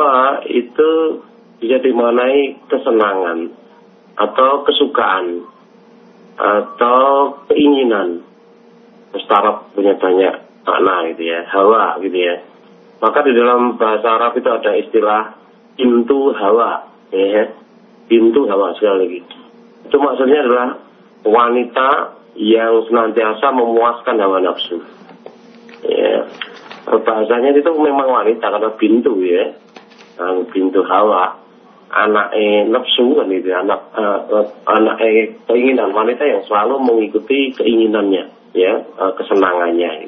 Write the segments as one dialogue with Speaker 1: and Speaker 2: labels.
Speaker 1: hawa itu bisa dimaknai kesenangan atau kesukaan atau keinginan. Mustarab punya banyak makna gitu ya, hawa gitu ya. Maka di dalam bahasa Arab itu ada istilah pintu hawa, ya, pintu hawa sekali lagi. Itu maksudnya adalah wanita yang senantiasa memuaskan hawa nafsu. Ya, bahasanya itu memang wanita karena pintu ya, pintu hawa. Anak eh, nafsu kan itu anak uh, anak eh, keinginan. Wanita yang selalu mengikuti keinginannya ya uh, kesenangannya.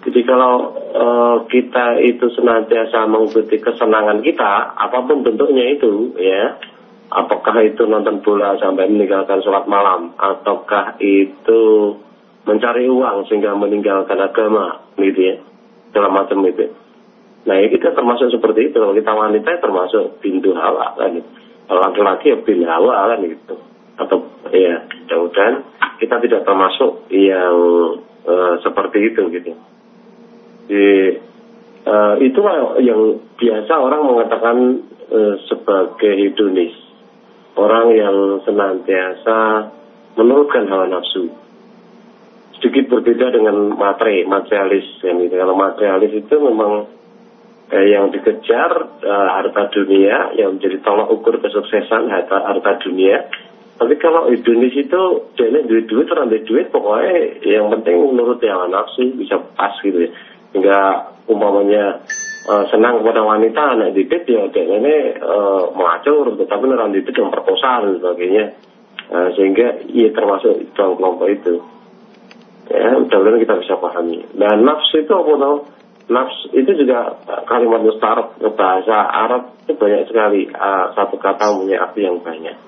Speaker 1: Jadi kalau uh, kita itu senantiasa mengikuti kesenangan kita apa pun bentuknya itu ya apakah itu nonton bola sampai meninggalkan sholat malam ataukah itu mencari uang sehingga meninggalkan agama gitu ya dalam macam itu Nah kita termasuk seperti itu. Kalau kita wanita ya termasuk pintu hawa kan. Kalau laki-laki ya bin hawa kan gitu. Atau ya mudah-mudahan kita tidak termasuk yang uh, seperti itu gitu. Jadi, uh, itulah yang biasa orang mengatakan uh, sebagai hedonis. Orang yang senantiasa menurutkan hawa nafsu sedikit berbeda dengan materi, materialis. Yang Kalau materialis itu memang eh, yang dikejar eh, harta dunia yang menjadi tolak ukur kesuksesan harta harta dunia. Tapi kalau Indonesia itu jadi duit duit orang duit pokoknya yang penting menurut yang nafsu bisa pas gitu ya. Hingga umpamanya uh, senang kepada wanita anak dikit ya kayak ini uh, mengacur tetapi orang dikit yang perkosa dan sebagainya. Uh, sehingga ia termasuk dalam kelompok itu. Ya mudah-mudahan kita bisa pahami. Dan nafsu itu apa tau nafs itu juga eh, kalimat mustarab bahasa Arab itu banyak sekali uh, satu kata punya arti yang banyak.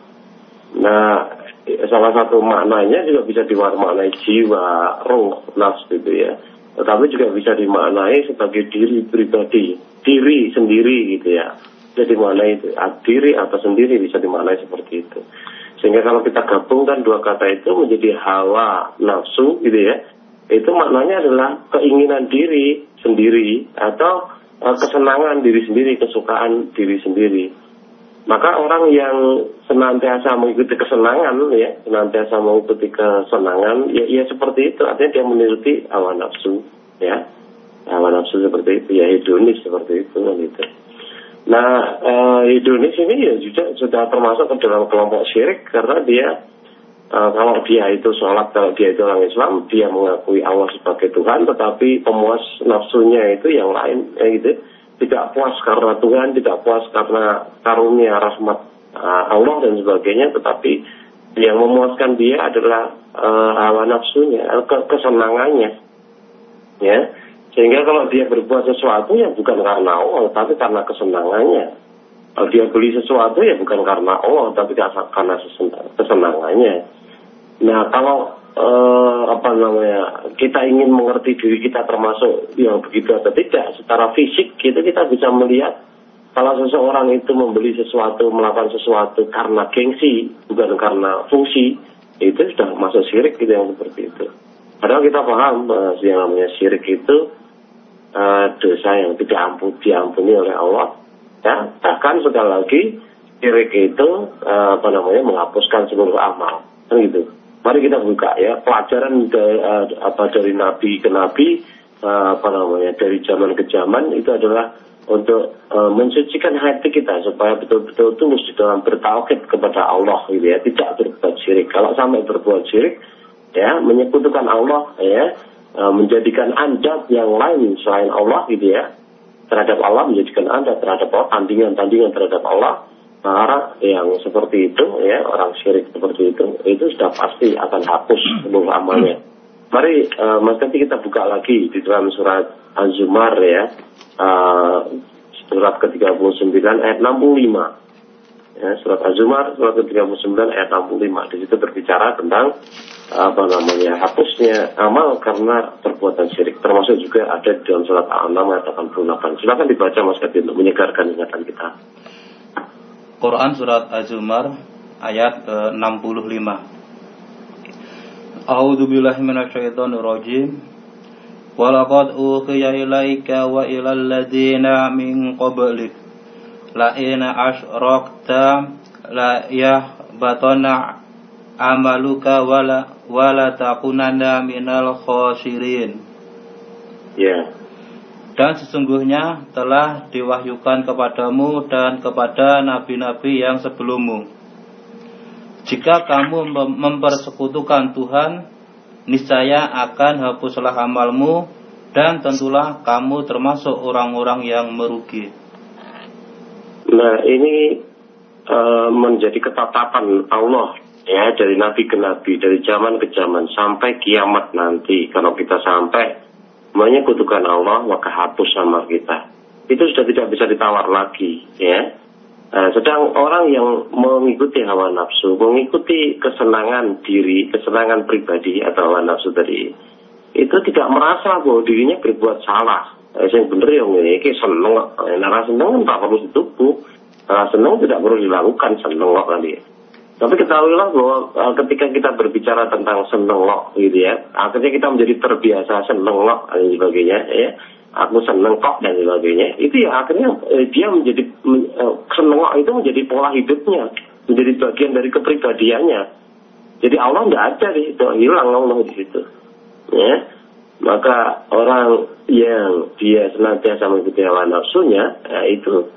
Speaker 1: Nah, salah satu maknanya juga bisa dimaknai jiwa, roh, nafs gitu ya. Tetapi juga bisa dimaknai sebagai diri pribadi, diri sendiri gitu ya. Jadi dimaknai itu, ah, diri atau sendiri bisa dimaknai seperti itu. Sehingga kalau kita gabungkan dua kata itu menjadi hawa nafsu gitu ya, itu maknanya adalah keinginan diri sendiri atau uh, kesenangan diri sendiri, kesukaan diri sendiri. Maka orang yang senantiasa mengikuti kesenangan, ya, senantiasa mengikuti kesenangan, ya, ya seperti itu. Artinya dia menuruti hawa nafsu, ya, hawa nafsu seperti itu, ya hedonis seperti itu, gitu. Nah, uh, hedonis ini ya juga sudah termasuk ke dalam kelompok syirik karena dia uh, kalau dia itu sholat, kalau dia itu orang Islam, dia mengakui Allah sebagai Tuhan, tetapi pemuas nafsunya itu yang lain, ya gitu. Tidak puas karena Tuhan, tidak puas karena karunia rahmat uh, Allah dan sebagainya, tetapi yang memuaskan dia adalah uh, nafsunya, ke kesenangannya, ya. Sehingga kalau dia berbuat sesuatu ya bukan karena Allah, tapi karena kesenangannya. Kalau dia beli sesuatu ya bukan karena Allah, tapi karena kesenangannya. Nah kalau eh, apa namanya kita ingin mengerti diri kita termasuk yang begitu atau tidak secara fisik kita kita bisa melihat kalau seseorang itu membeli sesuatu melakukan sesuatu karena gengsi bukan karena fungsi itu sudah masuk syirik gitu yang seperti itu. Padahal kita paham uh, yang namanya syirik itu uh, dosa yang tidak ampun diampuni oleh Allah. Ya, bahkan sekali lagi syirik itu uh, apa namanya menghapuskan seluruh amal, kan gitu. Mari kita buka ya pelajaran de, uh, apa dari nabi ke nabi uh, apa namanya dari zaman ke zaman itu adalah untuk uh, mensucikan hati kita supaya betul-betul tulus di dalam bertauhid kepada Allah gitu ya tidak berbuat syirik. Kalau sampai berbuat syirik ya menyekutukan Allah ya uh, menjadikan anda yang lain selain Allah gitu ya terhadap Allah menjadikan anda terhadap Allah tandingan-tandingan terhadap Allah Nah, yang seperti itu ya orang syirik seperti itu itu sudah pasti akan hapus seluruh amalnya. Mari uh, Mas nanti kita buka lagi di dalam surat Az-Zumar ya uh, surat ke-39 ayat 65. Ya, surat Az-Zumar surat ke-39 ayat 65 di situ berbicara tentang apa namanya hapusnya amal karena perbuatan syirik termasuk juga ada di dalam surat Al-An'am ayat 88. Silakan dibaca Mas Kati untuk menyegarkan ingatan kita.
Speaker 2: Quran surat Az-Zumar ayat ke-65. A'udzu billahi minasyaitonir rajim. Walaqad uhiya ilaika wa ilal ladina min qablik la ina asyrakta la yahbatana amaluka wala wala takunanda minal khosirin.
Speaker 1: Ya. Yeah.
Speaker 2: Dan sesungguhnya telah diwahyukan kepadamu dan kepada nabi-nabi yang sebelummu. Jika kamu mempersekutukan Tuhan, niscaya akan hapuslah amalmu dan tentulah kamu termasuk orang-orang yang merugi.
Speaker 1: Nah, ini uh, menjadi ketetapan Allah ya dari nabi ke nabi, dari zaman ke zaman sampai kiamat nanti. Kalau kita sampai menyekutukan Allah, maka hapus sama kita. Itu sudah tidak bisa ditawar lagi, ya. Nah, sedang orang yang mengikuti hawa nafsu, mengikuti kesenangan diri, kesenangan pribadi atau hawa nafsu tadi, itu tidak merasa bahwa dirinya berbuat salah. Eh, yang benar yang ini, seneng, nara seneng tak perlu ditubuh, nara seneng tidak perlu dilakukan, seneng kali tapi ketahuilah bahwa uh, ketika kita berbicara tentang seneng gitu ya, akhirnya kita menjadi terbiasa seneng dan sebagainya ya. Aku seneng kok dan sebagainya. Itu ya akhirnya uh, dia menjadi uh, seneng itu menjadi pola hidupnya, menjadi bagian dari kepribadiannya. Jadi Allah tidak ada di situ, hilang Allah di situ. Ya. Maka orang yang dia senantiasa mengikuti hawa nafsunya, ya, itu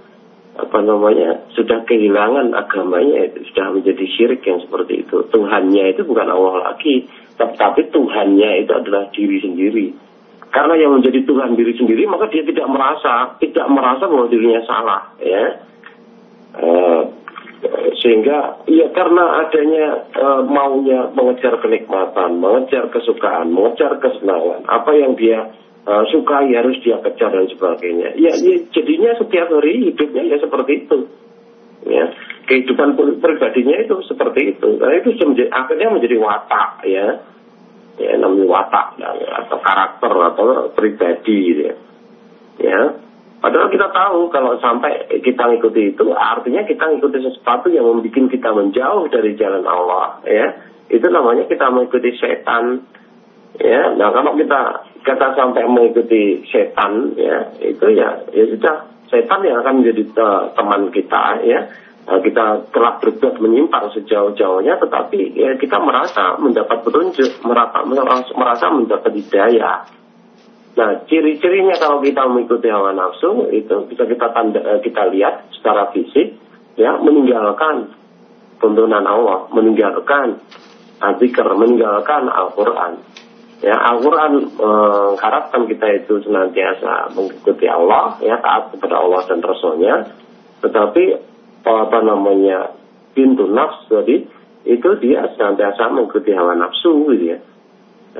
Speaker 1: apa namanya sudah kehilangan agamanya itu sudah menjadi syirik yang seperti itu. Tuhannya itu bukan Allah lagi tapi Tuhannya itu adalah diri sendiri. Karena yang menjadi Tuhan diri sendiri maka dia tidak merasa tidak merasa bahwa dirinya salah ya. E, sehingga ya karena adanya e, maunya mengejar kenikmatan mengejar kesukaan mengejar kesenangan apa yang dia uh, sukai harus dia kejar dan sebagainya. Ya, ya jadinya setiap hari hidupnya ya seperti itu. Ya, kehidupan pribadinya itu seperti itu. Karena itu menjadi, akhirnya menjadi watak ya. Ya, namanya watak ya, atau karakter atau pribadi ya. Ya. Padahal kita tahu kalau sampai kita ngikuti itu artinya kita ngikuti sesuatu yang membuat kita menjauh dari jalan Allah ya. Itu namanya kita mengikuti setan. Ya, nah kalau kita kita sampai mengikuti setan ya itu ya ya sudah. Setan yang akan menjadi uh, teman kita ya. Uh, kita telah berbuat menyimpang sejauh-jauhnya tetapi ya kita merasa mendapat petunjuk merasa merasa mendapat hidayah. Nah ciri-cirinya kalau kita mengikuti hawa nafsu itu bisa kita tanda, uh, kita lihat secara fisik ya meninggalkan tuntunan Allah meninggalkan zikr meninggalkan Al-Quran Ya, Al-Quran mengharapkan kita itu senantiasa mengikuti Allah, ya taat kepada Allah dan Rasulnya. Tetapi apa namanya pintu nafsu tadi itu dia senantiasa mengikuti hawa nafsu, gitu ya.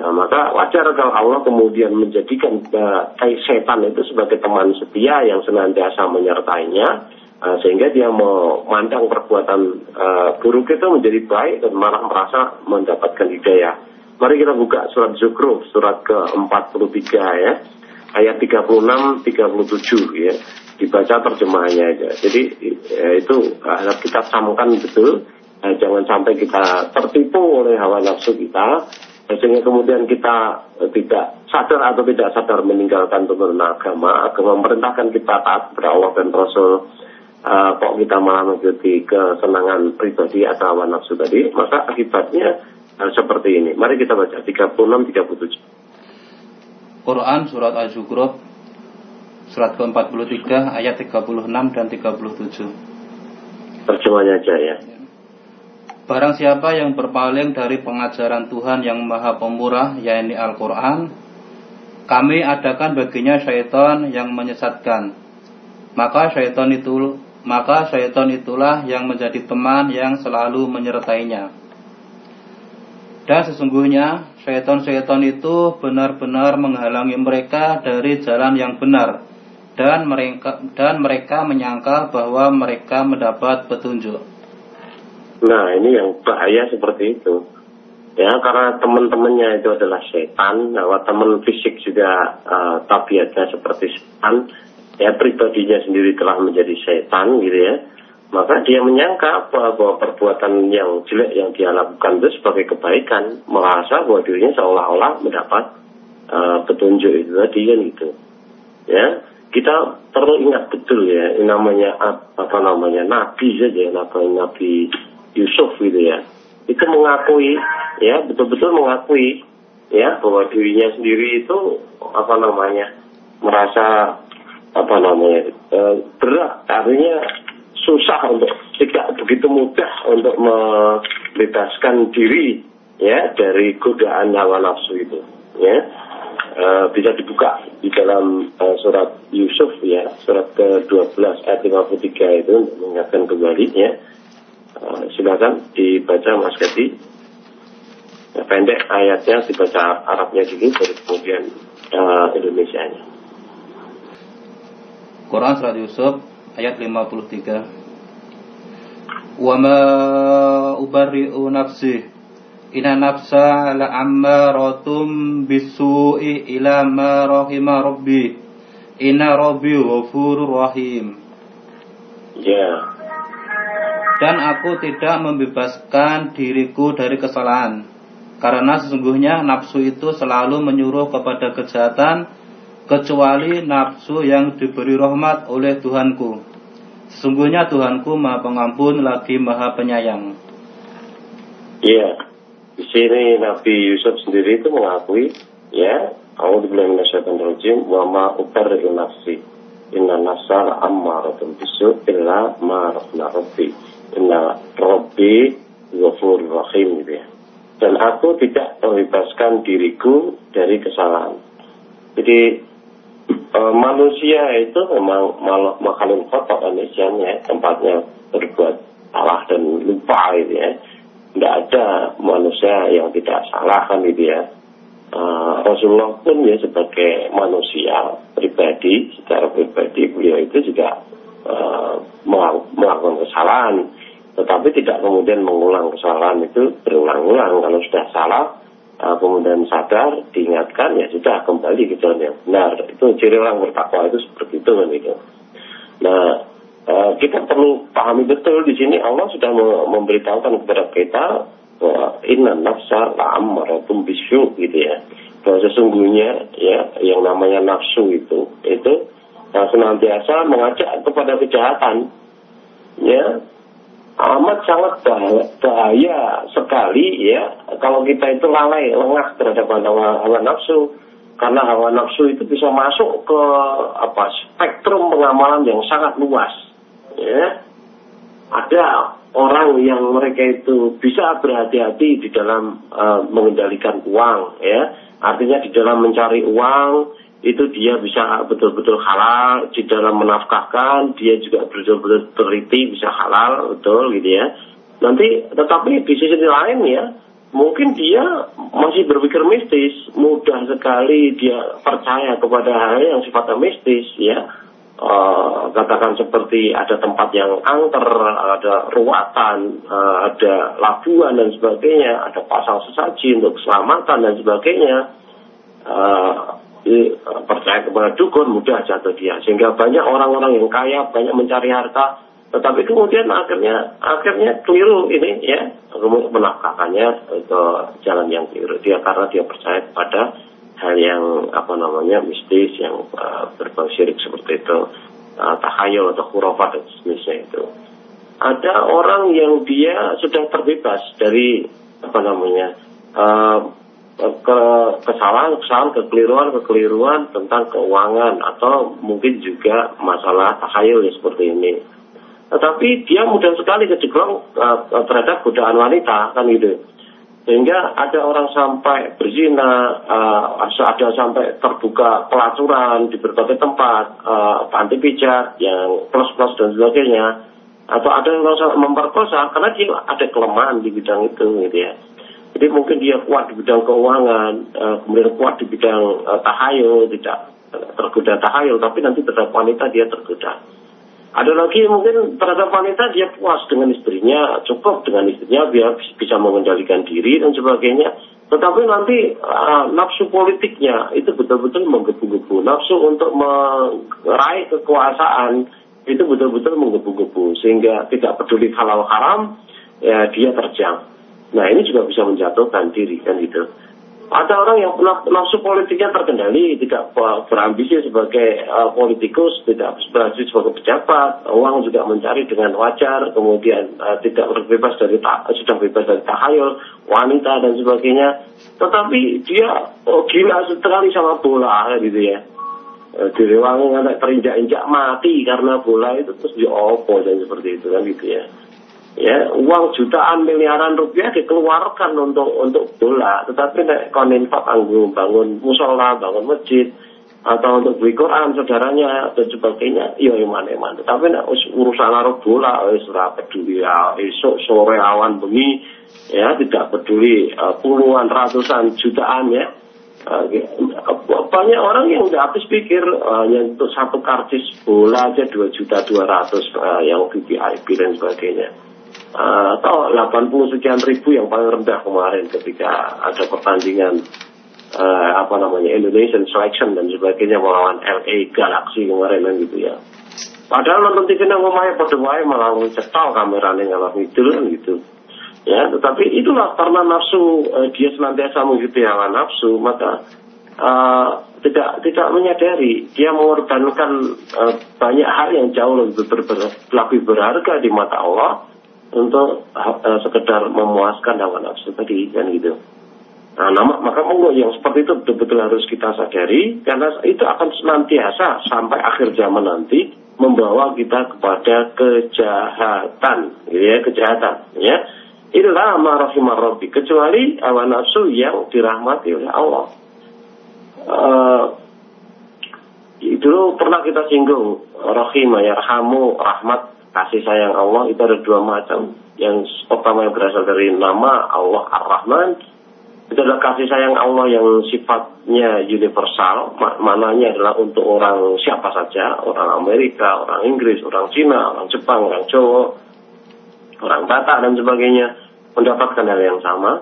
Speaker 1: Nah, maka wajar kalau Allah kemudian menjadikan uh, setan itu sebagai teman setia yang senantiasa menyertainya, uh, sehingga dia memandang perbuatan uh, buruk itu menjadi baik dan malah merasa mendapatkan hidayah. Mari kita buka surat Zukhruf, surat ke-43 ya. Ayat 36 37 ya. Dibaca terjemahannya aja. Jadi ya, itu harus kita samakan betul. Nah, jangan sampai kita tertipu oleh hawa nafsu kita sehingga kemudian kita tidak sadar atau tidak sadar meninggalkan tuntunan agama, agama memerintahkan kita taat Allah dan Rasul, uh, kok kita malah mengikuti kesenangan pribadi atau hawa nafsu tadi, maka akibatnya Nah, seperti ini. Mari kita baca 36 37.
Speaker 2: Quran surat Al-Zukhruf surat ke-43 ayat 36 dan 37.
Speaker 1: Terjemahnya aja ya.
Speaker 2: Barang siapa yang berpaling dari pengajaran Tuhan yang Maha Pemurah, yakni Al-Quran, kami adakan baginya syaitan yang menyesatkan. Maka syaitan itu maka syaitan itulah yang menjadi teman yang selalu menyertainya. Dan sesungguhnya syaitan-syaitan itu benar-benar menghalangi mereka dari jalan yang benar dan mereka dan mereka menyangka bahwa mereka mendapat petunjuk.
Speaker 1: Nah, ini yang bahaya seperti itu. Ya, karena teman-temannya itu adalah setan, bahwa teman fisik juga uh, tabiatnya seperti setan, ya pribadinya sendiri telah menjadi setan gitu ya maka dia menyangka bahwa perbuatan yang jelek yang dia lakukan itu sebagai kebaikan, merasa bahwa dirinya seolah-olah mendapat uh, petunjuk itu tadi kan gitu. Ya kita perlu ingat betul ya namanya apa namanya nabi saja nabi nabi Yusuf gitu ya. Itu mengakui ya betul-betul mengakui ya bahwa dirinya sendiri itu apa namanya merasa apa namanya e, berat. Artinya susah untuk tidak begitu mudah untuk membebaskan diri ya dari godaan hawa nafsu itu ya. E, bisa dibuka di dalam e, surat Yusuf ya surat ke-12 ayat 53 itu mengingatkan kembali ya. E, silakan dibaca Mas Kati ya, pendek ayatnya dibaca Arabnya dulu baru kemudian uh, Indonesia-nya.
Speaker 2: Quran surat Yusuf ayat 53 Wa ma ubarri'u nafsi. Inna nafsa la'ammaratum bisu'i ila ma rahima rabbi. Inna rabbi ghafurur rahim.
Speaker 1: Ya.
Speaker 2: Dan aku tidak membebaskan diriku dari kesalahan. Karena sesungguhnya nafsu itu selalu menyuruh kepada kejahatan Kecuali nafsu yang diberi rahmat oleh Tuhanku Sesungguhnya Tuhanku Maha Pengampun lagi Maha Penyayang.
Speaker 1: Iya, di sini Nabi Yusuf sendiri itu mengakui, ya, aku dibilang nasyaitan rajim, wa ma ubarri'u nafsi. Inna nafsa ammaratun bisu illa ma rahna rabbi. Inna rabbi ghafur rahim gitu ya. Dan aku tidak membebaskan diriku dari kesalahan. Jadi e, manusia itu memang makhluk kotor Indonesia tempatnya berbuat salah dan lupa gitu ya. Tidak ada manusia yang tidak salah kan gitu ya. E, Rasulullah pun ya sebagai manusia pribadi secara pribadi beliau itu juga e, melakukan kesalahan. Tetapi tidak kemudian mengulang kesalahan itu berulang-ulang. Kalau sudah salah uh, kemudian sadar, diingatkan, ya sudah kembali ke jalan yang benar. Itu ciri orang bertakwa itu seperti itu kan gitu. Nah, uh, kita perlu pahami betul di sini Allah sudah memberitahukan kepada kita bahwa inna nafsa la'amaratum bisu gitu ya. Bahwa sesungguhnya ya yang namanya nafsu itu itu uh, senantiasa mengajak kepada kejahatan. Ya, amat sangat bahaya, bahaya sekali ya. Kalau kita itu lalai lengah terhadap hawa, nafsu. Karena hawa nafsu itu bisa masuk ke apa spektrum pengamalan yang sangat luas ya. Ada orang yang mereka itu bisa berhati-hati di dalam uh, mengendalikan uang ya. Artinya di dalam mencari uang itu dia bisa betul-betul halal di dalam menafkahkan dia juga betul-betul teliti bisa halal betul gitu ya. Nanti tetapi di sisi lain ya mungkin dia masih berpikir mistis mudah sekali dia percaya kepada hal yang sifatnya mistis ya. Uh, katakan seperti ada tempat yang angker ada ruatan uh, ada labuan dan sebagainya ada pasang sesaji untuk keselamatan dan sebagainya. Uh, percaya kepada dukun mudah jatuh dia. Sehingga banyak orang-orang yang kaya banyak mencari harta tetapi kemudian akhirnya akhirnya keliru ini ya. Kemudian menafkahkannya ke jalan yang keliru dia karena dia percaya kepada hal yang apa namanya mistis yang uh, berbau syirik seperti itu uh, tahayul atau khurafat dan sejenisnya itu. Ada orang yang dia sudah terbebas dari apa namanya uh, ke kesalahan kesalahan kekeliruan kekeliruan tentang keuangan atau mungkin juga masalah takhayul ya seperti ini. Tetapi dia mudah sekali kejeglong uh, terhadap godaan wanita kan gitu. Sehingga ada orang sampai berzina uh, ada sampai terbuka pelacuran di berbagai tempat uh, panti pijat yang plus plus dan sebagainya. Atau ada yang memperkosa karena dia ada kelemahan di bidang itu gitu ya jadi mungkin dia kuat di bidang keuangan, uh, kemudian kuat di bidang uh, tahayul, tidak tergoda tahayul, tapi nanti terhadap wanita dia tergoda. Ada lagi mungkin terhadap wanita dia puas dengan istrinya, cukup dengan istrinya biar bisa mengendalikan diri dan sebagainya. Tetapi nanti uh, nafsu politiknya itu betul-betul menggebu-gebu. Nafsu untuk meraih kekuasaan itu betul-betul menggebu-gebu. Sehingga tidak peduli halal haram, ya dia terjang. Nah ini juga bisa menjatuhkan diri kan gitu. Ada orang yang nafsu politiknya terkendali, tidak berambisi sebagai uh, politikus, tidak berambisi sebagai pejabat, uang juga mencari dengan wajar, kemudian uh, tidak berbebas dari sudah bebas dari tahayul, wanita dan sebagainya. Tetapi dia oh, gila sekali sama bola gitu ya. Uh, direwangi anak terinjak-injak mati karena bola itu terus diopo dan seperti itu kan gitu ya ya uang jutaan miliaran rupiah dikeluarkan untuk untuk bola. Tetapi nek koninfak anggung bangun musola bangun masjid atau untuk beli Quran saudaranya dan sebagainya iya iman iman tetapi nek urusan naruh bola wis ora peduli ya esok sore awan bengi ya tidak peduli uh, puluhan ratusan jutaan ya. Uh, banyak orang yang udah habis pikir uh, yang untuk satu karcis bola aja dua juta dua ratus yang VIP dan sebagainya uh, atau 80 sekian ribu yang paling rendah kemarin ketika ada pertandingan uh, apa namanya Indonesian Selection dan sebagainya melawan LA Galaxy kemarin kan gitu ya. Padahal nonton TV nang omahe padha wae malah cetal kamerane ngalah ngidul kan gitu. Ya, tetapi itulah karena nafsu uh, dia senantiasa mengikuti hawa nafsu, maka uh, tidak tidak menyadari dia mengorbankan uh, banyak hal yang jauh lebih, ber, lebih berharga di mata Allah untuk uh, sekedar memuaskan hawa nafsu tadi kan gitu. Nah, nama, maka monggo yang seperti itu betul-betul harus kita sadari karena itu akan senantiasa sampai akhir zaman nanti membawa kita kepada kejahatan, gitu ya, kejahatan, ya. Inilah marahimah Rabbi, kecuali hawa nafsu yang dirahmati oleh Allah. Uh, itu pernah kita singgung, rahimah, yarhamu, rahmat, kasih sayang Allah itu ada dua macam. Yang pertama yang berasal dari nama Allah Ar-Rahman itu adalah kasih sayang Allah yang sifatnya universal, mananya adalah untuk orang siapa saja, orang Amerika, orang Inggris, orang Cina, orang Jepang, orang Jawa, orang Batak dan sebagainya mendapatkan hal yang sama.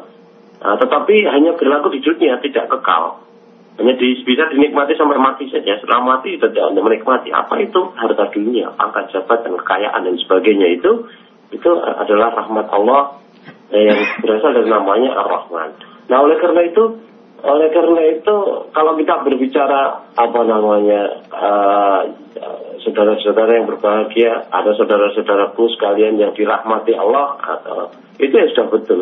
Speaker 1: Nah, tetapi hanya berlaku di dunia, tidak kekal hanya di, bisa dinikmati sampai mati saja. Setelah mati tidak menikmati apa itu harta dunia, pangkat jabatan, kekayaan dan sebagainya itu itu adalah rahmat Allah yang berasal dari namanya Ar-Rahman. Nah oleh karena itu oleh karena itu kalau kita berbicara apa namanya uh, saudara-saudara yang berbahagia, ada saudara-saudaraku sekalian yang dirahmati Allah, uh, itu ya sudah betul.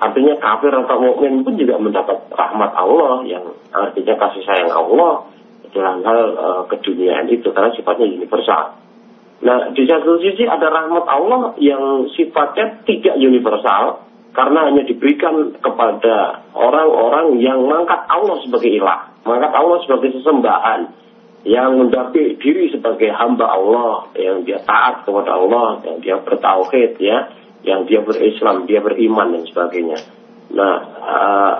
Speaker 1: Artinya kafir atau mukmin pun juga mendapat rahmat Allah yang artinya kasih sayang Allah dalam hal uh, keduniaan itu karena sifatnya universal. Nah, di satu sisi ada rahmat Allah yang sifatnya tidak universal karena hanya diberikan kepada orang-orang yang mengangkat Allah sebagai ilah, mengangkat Allah sebagai sesembahan, yang mendapi diri sebagai hamba Allah, yang dia taat kepada Allah, yang dia bertauhid ya yang dia berislam, dia beriman dan sebagainya. Nah, uh,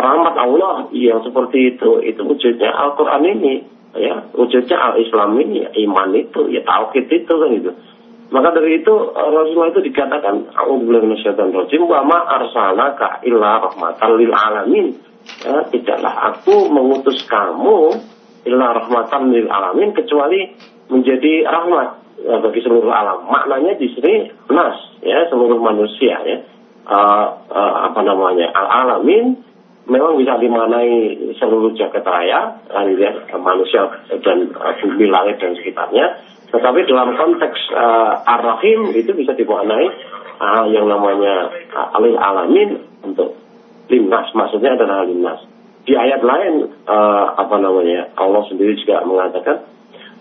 Speaker 1: rahmat Allah yang seperti itu, itu wujudnya Al-Quran ini, ya, wujudnya Al-Islam ini, iman itu, ya tauhid itu kan gitu. Maka dari itu Rasulullah itu dikatakan A'udzubillahi wa ma arsalaka illa rahmatan lil alamin. Ya, tidaklah aku mengutus kamu illa rahmatan lil alamin kecuali menjadi rahmat ya, bagi seluruh alam. Maknanya di sini nas ya seluruh manusia ya. Uh, uh, apa namanya al alamin memang bisa dimanai seluruh jagat raya ya, manusia dan uh, bumi langit dan sekitarnya. Tetapi dalam konteks uh, ar-rahim itu bisa dimaknai uh, yang namanya uh, alil alamin untuk limnas maksudnya adalah limnas. Di ayat lain uh, apa namanya Allah sendiri juga mengatakan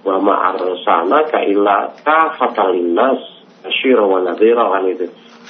Speaker 1: wa ma arsalna ka illa kafatalinas asyira wa nadhira kan itu.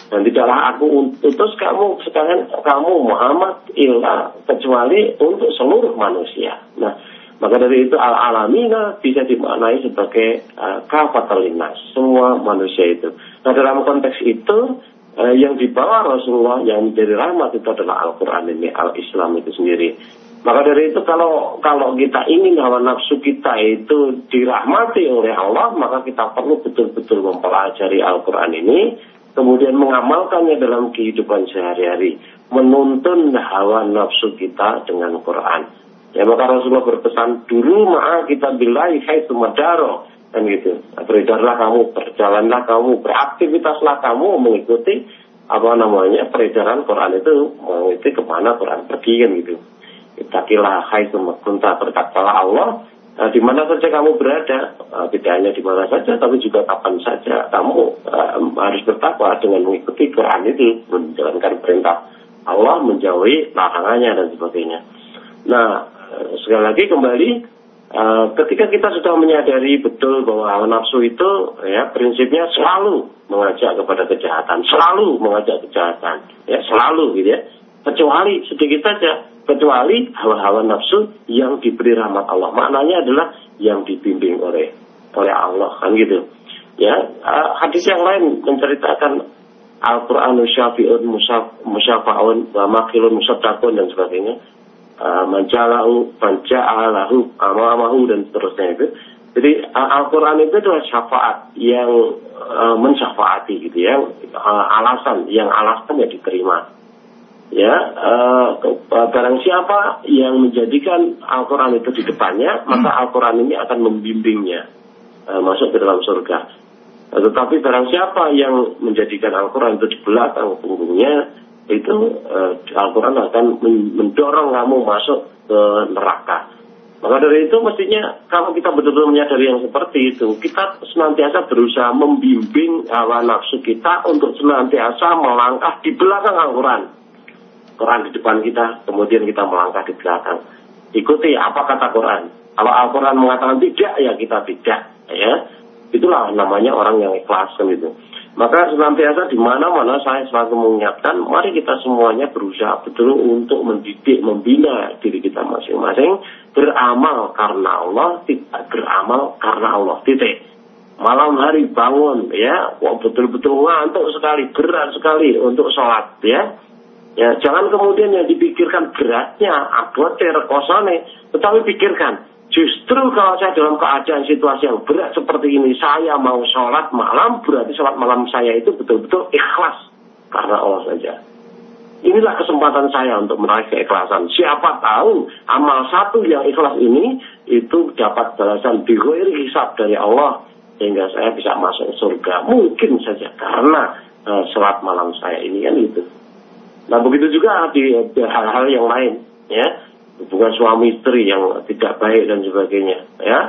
Speaker 1: Dan tidaklah aku utus kamu sekarang kamu Muhammad illa kecuali untuk seluruh manusia. Nah maka dari itu al alamina bisa dimaknai sebagai uh, kafatalinas semua manusia itu. Nah dalam konteks itu uh, yang dibawa Rasulullah yang menjadi rahmat itu adalah Al-Quran ini Al-Islam itu sendiri maka dari itu kalau kalau kita ingin hawa nafsu kita itu dirahmati oleh Allah, maka kita perlu betul-betul mempelajari Al-Quran ini, kemudian mengamalkannya dalam kehidupan sehari-hari, menuntun hawa nafsu kita dengan Quran. Ya maka Rasulullah berpesan dulu maaf kita bilai hai sumadaro kan gitu. Beredarlah kamu, berjalanlah kamu, beraktivitaslah kamu mengikuti apa namanya peredaran Quran itu mengikuti ke mana Quran pergi kan gitu. Itakilah hai kunta bertakwalah Allah Nah, di mana saja kamu berada, uh, tidak hanya di mana saja, tapi juga kapan saja kamu uh, harus bertakwa dengan mengikuti Quran itu, menjalankan perintah Allah, menjauhi larangannya dan sebagainya. Nah, sekali lagi kembali, uh, ketika kita sudah menyadari betul bahwa nafsu itu, ya prinsipnya selalu mengajak kepada kejahatan, selalu mengajak kejahatan, ya selalu gitu ya. Kecuali sedikit saja kecuali hawa-hawa nafsu yang diberi rahmat Allah. Maknanya adalah yang dibimbing oleh oleh Allah kan gitu. Ya, uh, hadis yang lain menceritakan Al-Qur'an syafi'un musyafa'un wa makilun musaddaqun dan sebagainya. Uh, manjalahu, manja'alahu, amamahu dan seterusnya itu. Jadi uh, Al-Quran itu adalah syafaat yang uh, mensyafaati gitu ya, uh, alasan yang alasan ya diterima ya uh, barang siapa yang menjadikan Al-Quran itu di depannya maka hmm. Al-Quran ini akan membimbingnya uh, masuk ke dalam surga uh, tetapi barang siapa yang menjadikan Al-Quran itu di belakang punggungnya itu uh, Al-Quran akan mendorong kamu masuk ke neraka maka dari itu mestinya kalau kita betul-betul menyadari yang seperti itu, kita senantiasa berusaha membimbing hawa nafsu kita untuk senantiasa melangkah di belakang Al-Quran. Quran di depan kita, kemudian kita melangkah di belakang. Ikuti apa kata Quran. Kalau Al-Quran mengatakan tidak, ya kita tidak. Ya, itulah namanya orang yang ikhlas gitu. Maka senantiasa di mana-mana saya selalu mengingatkan, mari kita semuanya berusaha betul untuk mendidik, membina diri kita masing-masing, beramal karena Allah, tidak beramal karena Allah. Titik. Malam hari bangun, ya, betul-betul ngantuk sekali, berat sekali untuk sholat, ya Ya, jangan kemudian yang dipikirkan beratnya, abote, rekosane, tetapi pikirkan, justru kalau saya dalam keadaan situasi yang berat seperti ini, saya mau sholat malam, berarti sholat malam saya itu betul-betul ikhlas karena Allah saja. Inilah kesempatan saya untuk meraih keikhlasan. Siapa tahu amal satu yang ikhlas ini itu dapat balasan bihoiri hisab dari Allah sehingga saya bisa masuk surga. Mungkin saja karena uh, sholat malam saya ini kan itu. Nah begitu juga di hal-hal yang lain, ya hubungan suami istri yang tidak baik dan sebagainya, ya.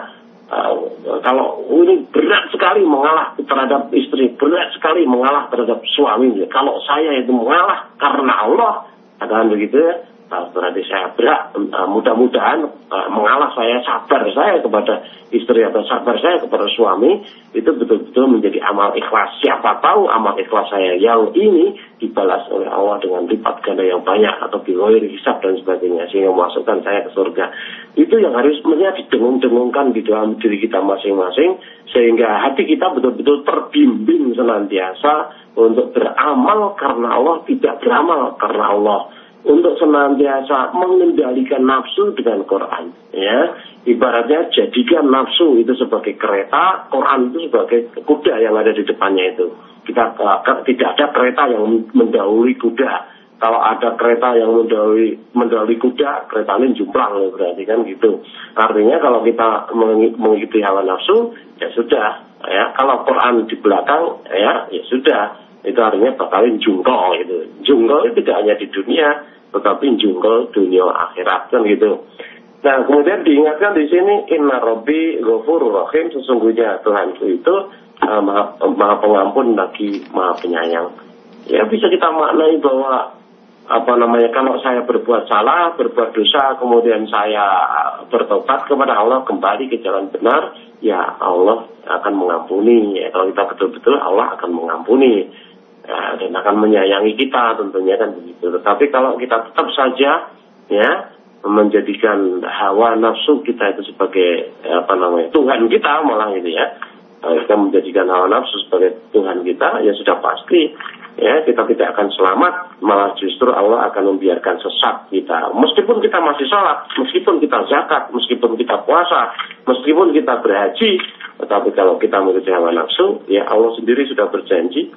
Speaker 1: Uh, kalau ini berat sekali mengalah terhadap istri, berat sekali mengalah terhadap suami. Kalau saya itu mengalah karena Allah, katakan begitu ya, berarti saya berat, uh, mudah-mudahan uh, mengalah saya, sabar saya kepada istri atau sabar saya kepada suami, itu betul-betul menjadi amal ikhlas. Siapa tahu amal ikhlas saya yang ini dibalas oleh Allah dengan lipat ganda yang banyak atau biloir hisap dan sebagainya sehingga memasukkan saya ke surga. Itu yang harus sebenarnya didengung-dengungkan di dalam diri kita masing-masing sehingga hati kita betul-betul terbimbing senantiasa untuk beramal karena Allah, tidak beramal karena Allah untuk senantiasa mengendalikan nafsu dengan Quran ya. Ibaratnya jadikan nafsu itu sebagai kereta Quran itu sebagai kuda yang ada di depannya itu. Kita uh, tidak ada kereta yang mendahului kuda. Kalau ada kereta yang mendahului mendahului kuda kereta ini jumplang berarti kan gitu. Artinya kalau kita mengikuti hawa nafsu ya sudah ya. Kalau Quran di belakang ya ya sudah itu artinya bakalin jungkol itu. Jungkol itu tidak hanya di dunia, tetapi jungkol dunia akhirat kan gitu. Nah kemudian diingatkan di sini Inna Robbi Ghafurur Rahim sesungguhnya Tuhan itu uh, maha, maha pengampun lagi maha penyayang. Ya bisa kita maknai bahwa apa namanya kalau saya berbuat salah, berbuat dosa, kemudian saya bertobat kepada Allah kembali ke jalan benar, ya Allah akan mengampuni. Ya, kalau kita betul-betul Allah akan mengampuni ya, dan akan menyayangi kita tentunya kan begitu. Tetapi kalau kita tetap saja ya menjadikan hawa nafsu kita itu sebagai apa namanya Tuhan kita malah ini ya kita menjadikan hawa nafsu sebagai Tuhan kita ya sudah pasti ya kita tidak akan selamat malah justru Allah akan membiarkan sesat kita meskipun kita masih sholat meskipun kita zakat meskipun kita puasa meskipun kita berhaji tetapi kalau kita mengikuti hawa nafsu ya Allah sendiri sudah berjanji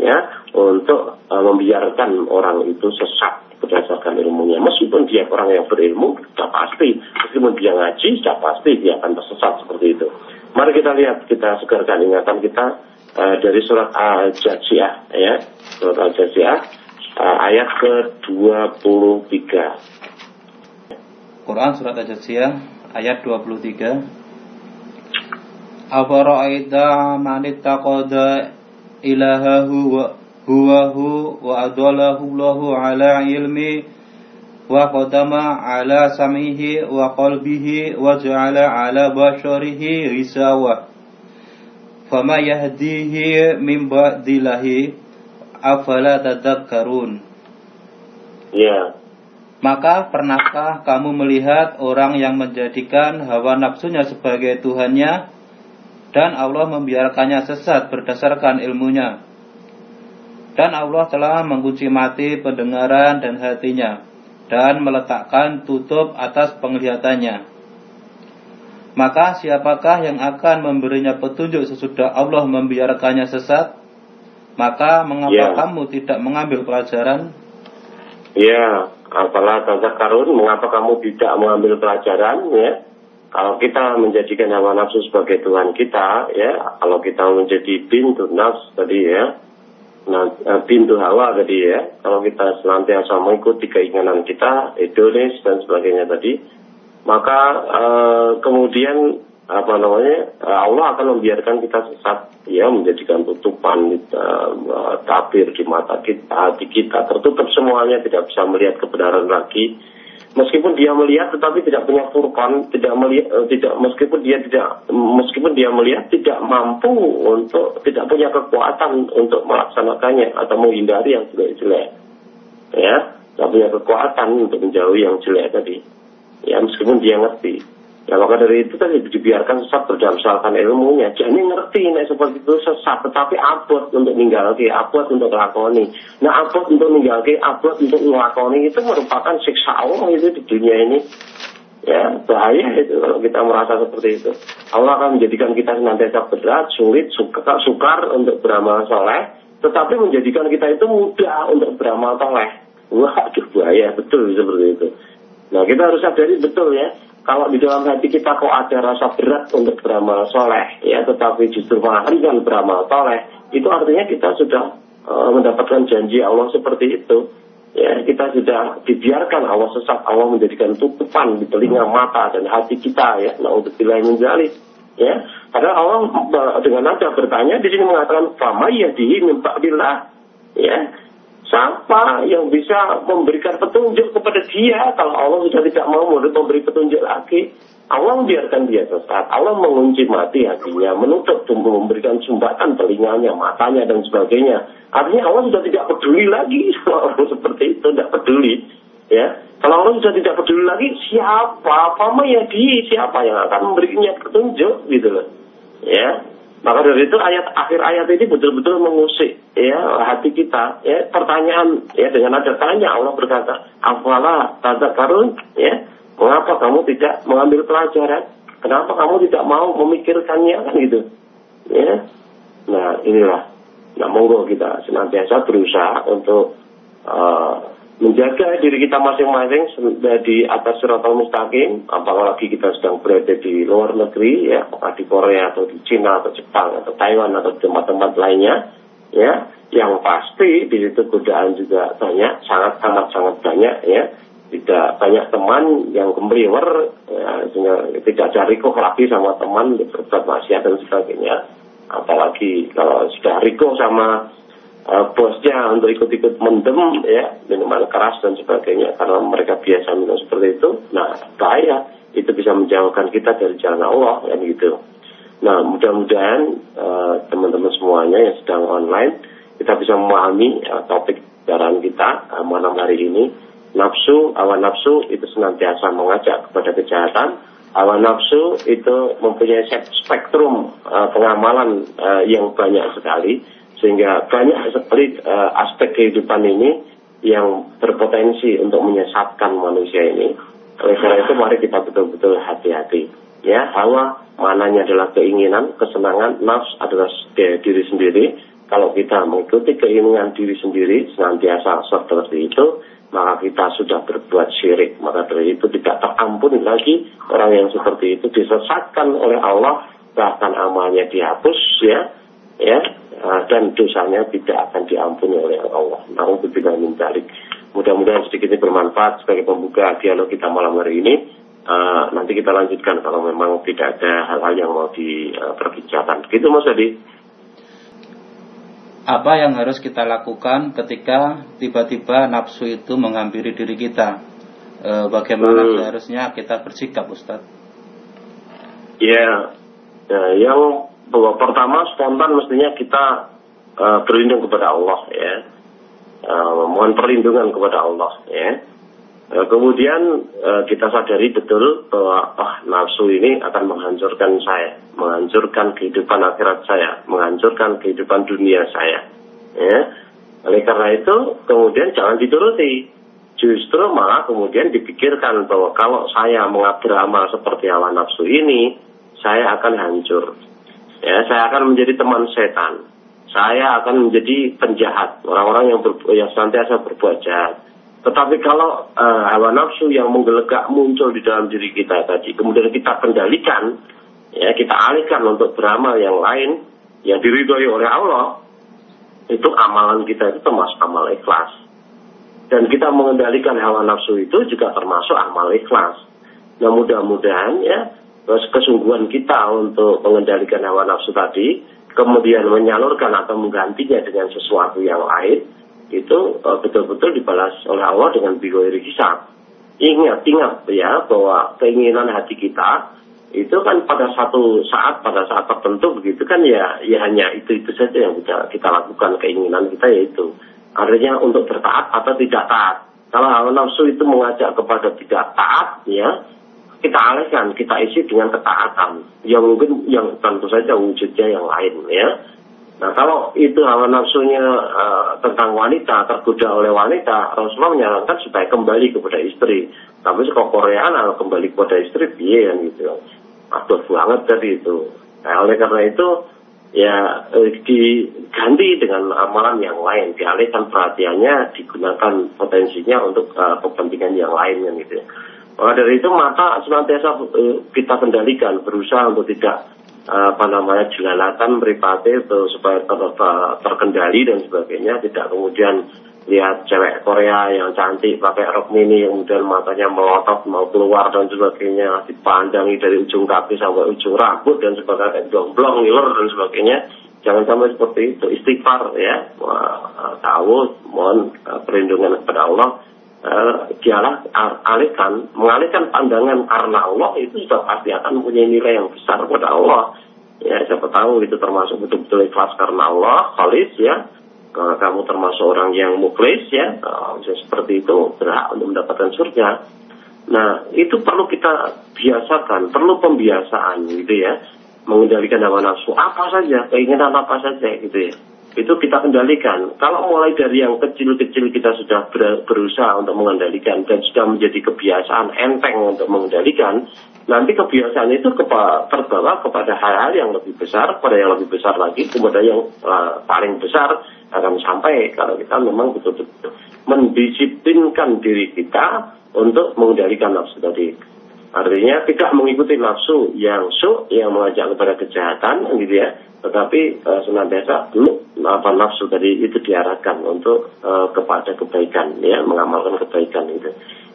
Speaker 1: ya untuk uh, membiarkan orang itu sesat berdasarkan ilmunya. Meskipun dia orang yang berilmu, sudah pasti. Meskipun dia ngaji, sudah pasti dia akan tersesat seperti itu. Mari kita lihat, kita segarkan ingatan kita uh, dari surat Al-Jaziyah ya, surat Al-Jaziyah uh, ayat ke-23.
Speaker 2: Quran surat Al-Jaziyah ayat 23. Afara'aita man ittaqada ilahahu wa huwahu wa adalahu Allahu ala ilmi wa qadama ala samihi wa qalbihi wa ja'ala ala basharihi risawah fama yahdihi min ba'dilahi afala tadakkarun
Speaker 1: Ya.
Speaker 2: Maka pernahkah kamu melihat orang yang menjadikan hawa nafsunya sebagai Tuhannya dan Allah membiarkannya sesat berdasarkan ilmunya. Dan Allah telah mengunci mati pendengaran dan hatinya dan meletakkan tutup atas penglihatannya. Maka siapakah yang akan memberinya petunjuk sesudah Allah membiarkannya sesat? Maka mengapa
Speaker 1: Ya.
Speaker 2: kamu tidak mengambil pelajaran?
Speaker 1: Ya, apalah tata karun, mengapa kamu tidak mengambil pelajaran ya? Kalau kita menjadikan hawa nafsu sebagai Tuhan kita, ya, kalau kita menjadi pintu nafs tadi ya, nah, eh, pintu hawa tadi ya, kalau kita senantiasa mengikuti keinginan kita, hedonis dan sebagainya tadi, maka eh, kemudian apa namanya eh, Allah akan membiarkan kita sesat, ya, menjadikan tutupan eh, eh, tabir di mata kita, hati kita tertutup semuanya, tidak bisa melihat kebenaran lagi meskipun dia melihat tetapi tidak punya furqan tidak melihat eh, tidak meskipun dia tidak meskipun dia melihat tidak mampu untuk tidak punya kekuatan untuk melaksanakannya atau menghindari yang jelek-jelek. Ya tidak punya kekuatan untuk menjauhi yang jelek tadi. Ya meskipun dia ngerti ya maka dari itu tadi dibiarkan sesat berdasarkan ilmunya. Jadi ngerti nih seperti itu sesat tetapi abot untuk meninggalkan abot untuk lakoni nah abot untuk meninggalkan abot untuk melakoni itu merupakan siksa Allah itu di dunia ini. Ya bahaya itu kalau kita merasa seperti itu. Allah akan menjadikan kita senantiasa berat sulit sukar, sukar untuk beramal soleh. Tetapi menjadikan kita itu mudah untuk beramal soleh wah aduh bahaya. Betul seperti itu. Nah kita harus sadari betul ya kalau di dalam hati kita kok ada rasa berat untuk beramal soleh ya tetapi justru mengalihkan beramal soleh itu artinya kita sudah uh, mendapatkan janji Allah seperti itu. Ya kita sudah dibiarkan Allah sesat Allah menjadikan tutupan di telinga mata dan hati kita ya untuk min zalik. Ya padahal Allah uh, dengan nada bertanya di sini mengatakan fama yadihi min ba'dillah. Ya siapa yang bisa memberikan petunjuk kepada dia? Kalau Allah sudah tidak mau memberi petunjuk lagi Allah membiarkan dia sesat. Allah mengunci mati hatinya menutup memberikan sumbatan telinganya matanya dan sebagainya. Artinya Allah sudah tidak peduli lagi orang seperti itu tidak peduli ya. Kalau Allah sudah tidak peduli lagi siapa? Apa ya dia siapa yang akan memberikannya petunjuk gitu loh ya maka dari itu ayat akhir ayat ini betul-betul mengusik ya hati kita ya pertanyaan ya dengan ada tanya Allah berkata afala karun ya mengapa kamu tidak mengambil pelajaran? Kenapa kamu tidak mau memikirkannya? Kan gitu. Ya. Nah inilah. Nah monggo kita senantiasa berusaha untuk uh, menjaga diri kita masing-masing di atas suratul mustaqim apalagi kita sedang berada di luar negeri ya apakah di Korea atau di Cina atau Jepang atau Taiwan atau tempat-tempat lainnya ya yang pasti di situ godaan juga banyak sangat sangat sangat banyak ya. Tidak banyak teman yang kembriwer ya, tidak cari kok lagi sama teman berbuat maksiat dan sebagainya. Apalagi kalau sudah riko sama uh, bosnya untuk ikut-ikut mendem ya minuman keras dan sebagainya karena mereka biasa minum seperti itu. Nah bahaya. Itu bisa menjauhkan kita dari jalan Allah kan gitu. Nah mudah-mudahan uh, teman-teman semuanya yang sedang online kita bisa memahami uh, topik darah kita uh, malam hari ini. Nafsu awan nafsu itu senantiasa mengajak kepada kejahatan. Awan nafsu itu mempunyai spektrum uh, pengamalan uh, yang banyak sekali sehingga banyak sekali uh, aspek kehidupan ini yang berpotensi untuk menyesatkan manusia ini. Oleh karena itu mari kita betul-betul hati-hati. Ya, hawa mananya adalah keinginan, kesenangan, nafs adalah diri sendiri. Kalau kita mengikuti keinginan diri sendiri senantiasa seperti itu, maka kita sudah berbuat syirik. Maka dari itu tidak terampuni lagi orang yang seperti itu disesatkan oleh Allah, bahkan amalnya dihapus ya, ya dan dosanya tidak akan diampuni oleh Allah. Namun berbeda mencari. Mudah-mudahan sedikit ini bermanfaat sebagai pembuka dialog kita malam hari ini. Uh, nanti kita lanjutkan kalau memang tidak ada hal-hal yang mau diperbicarakan. Gitu Mas Adi.
Speaker 2: Apa yang harus kita lakukan ketika tiba-tiba nafsu itu menghampiri diri kita? Uh, bagaimana hmm. seharusnya kita bersikap, Ustadz?
Speaker 1: Ya, ya yang bahwa pertama spontan mestinya kita uh, berlindung kepada Allah ya. Uh, mohon perlindungan kepada Allah ya. Uh, kemudian uh, kita sadari betul bahwa oh, nafsu ini akan menghancurkan saya menghancurkan kehidupan akhirat saya menghancurkan kehidupan dunia saya ya. Oleh karena itu kemudian jangan dituruti. Justru malah kemudian dipikirkan bahwa kalau saya mengatur amal seperti hawa nafsu ini saya akan hancur ya saya akan menjadi teman setan. Saya akan menjadi penjahat orang-orang yang ber, yang senantiasa berbuat jahat. Tetapi kalau uh, hawa nafsu yang menggelegak muncul di dalam diri kita tadi kemudian kita kendalikan ya kita alihkan untuk beramal yang lain yang diridhoi oleh Allah itu amalan kita itu termasuk amal ikhlas. Dan kita mengendalikan hawa nafsu itu juga termasuk amal ikhlas. Nah mudah-mudahan ya kesungguhan kita untuk mengendalikan hawa nafsu tadi, kemudian menyalurkan atau menggantinya dengan sesuatu yang lain, itu uh, betul-betul dibalas oleh Allah dengan bigoiri hisab. Ingat, ingat ya bahwa keinginan hati kita itu kan pada satu saat, pada saat tertentu begitu kan ya, ya hanya itu-itu saja yang kita, kita lakukan keinginan kita yaitu artinya untuk bertaat atau tidak taat. Kalau hawa nafsu itu mengajak kepada tidak taat, ya kita alihkan, kita isi dengan ketaatan yang mungkin yang tentu saja wujudnya yang lain ya. Nah kalau itu hawa nafsunya uh, tentang wanita tergoda oleh wanita, Rasulullah menyarankan supaya kembali kepada istri. Tapi kalau Korea nah, kembali kepada istri, kan gitu. Aduh banget tadi itu. Nah, oleh karena itu ya eh, diganti dengan amalan yang lain, dialihkan perhatiannya, digunakan potensinya untuk uh, kepentingan yang lain yang gitu. Ya. Maka dari itu mata senantiasa uh, kita kendalikan, berusaha untuk tidak uh, apa namanya jelalatan, meripati supaya ter, ter, terkendali dan sebagainya, tidak kemudian lihat cewek Korea yang cantik pakai rok mini yang kemudian matanya melotot mau keluar dan sebagainya dipandangi dari ujung kaki sampai ujung rambut dan sebagainya blong ngiler dan sebagainya. Jangan sampai seperti itu. Istighfar ya. Wah, tahu mohon perlindungan kepada Allah uh, dialah alihkan, mengalihkan pandangan karena Allah itu sudah pasti akan mempunyai nilai yang besar kepada Allah. Ya, siapa tahu itu termasuk betul-betul ikhlas karena Allah, khalis ya. Kalau kamu termasuk orang yang muklis ya, uh, seperti itu berhak untuk mendapatkan surga. Nah, itu perlu kita biasakan, perlu pembiasaan gitu ya. Mengendalikan hawa nafsu apa saja, keinginan apa saja gitu ya itu kita kendalikan. Kalau mulai dari yang kecil-kecil kita sudah ber, berusaha untuk mengendalikan dan sudah menjadi kebiasaan enteng untuk mengendalikan, nanti kebiasaan itu kepa, terbawa kepada hal-hal yang lebih besar, pada yang lebih besar lagi, kepada yang uh, paling besar akan sampai kalau kita memang betul-betul mendisiplinkan diri kita untuk mengendalikan nafsu tadi. Artinya tidak mengikuti nafsu yang su yang mengajak kepada kejahatan gitu ya, tetapi uh, senantiasa apa nafsu tadi itu diarahkan untuk uh, kepada kebaikan ya, mengamalkan kebaikan itu.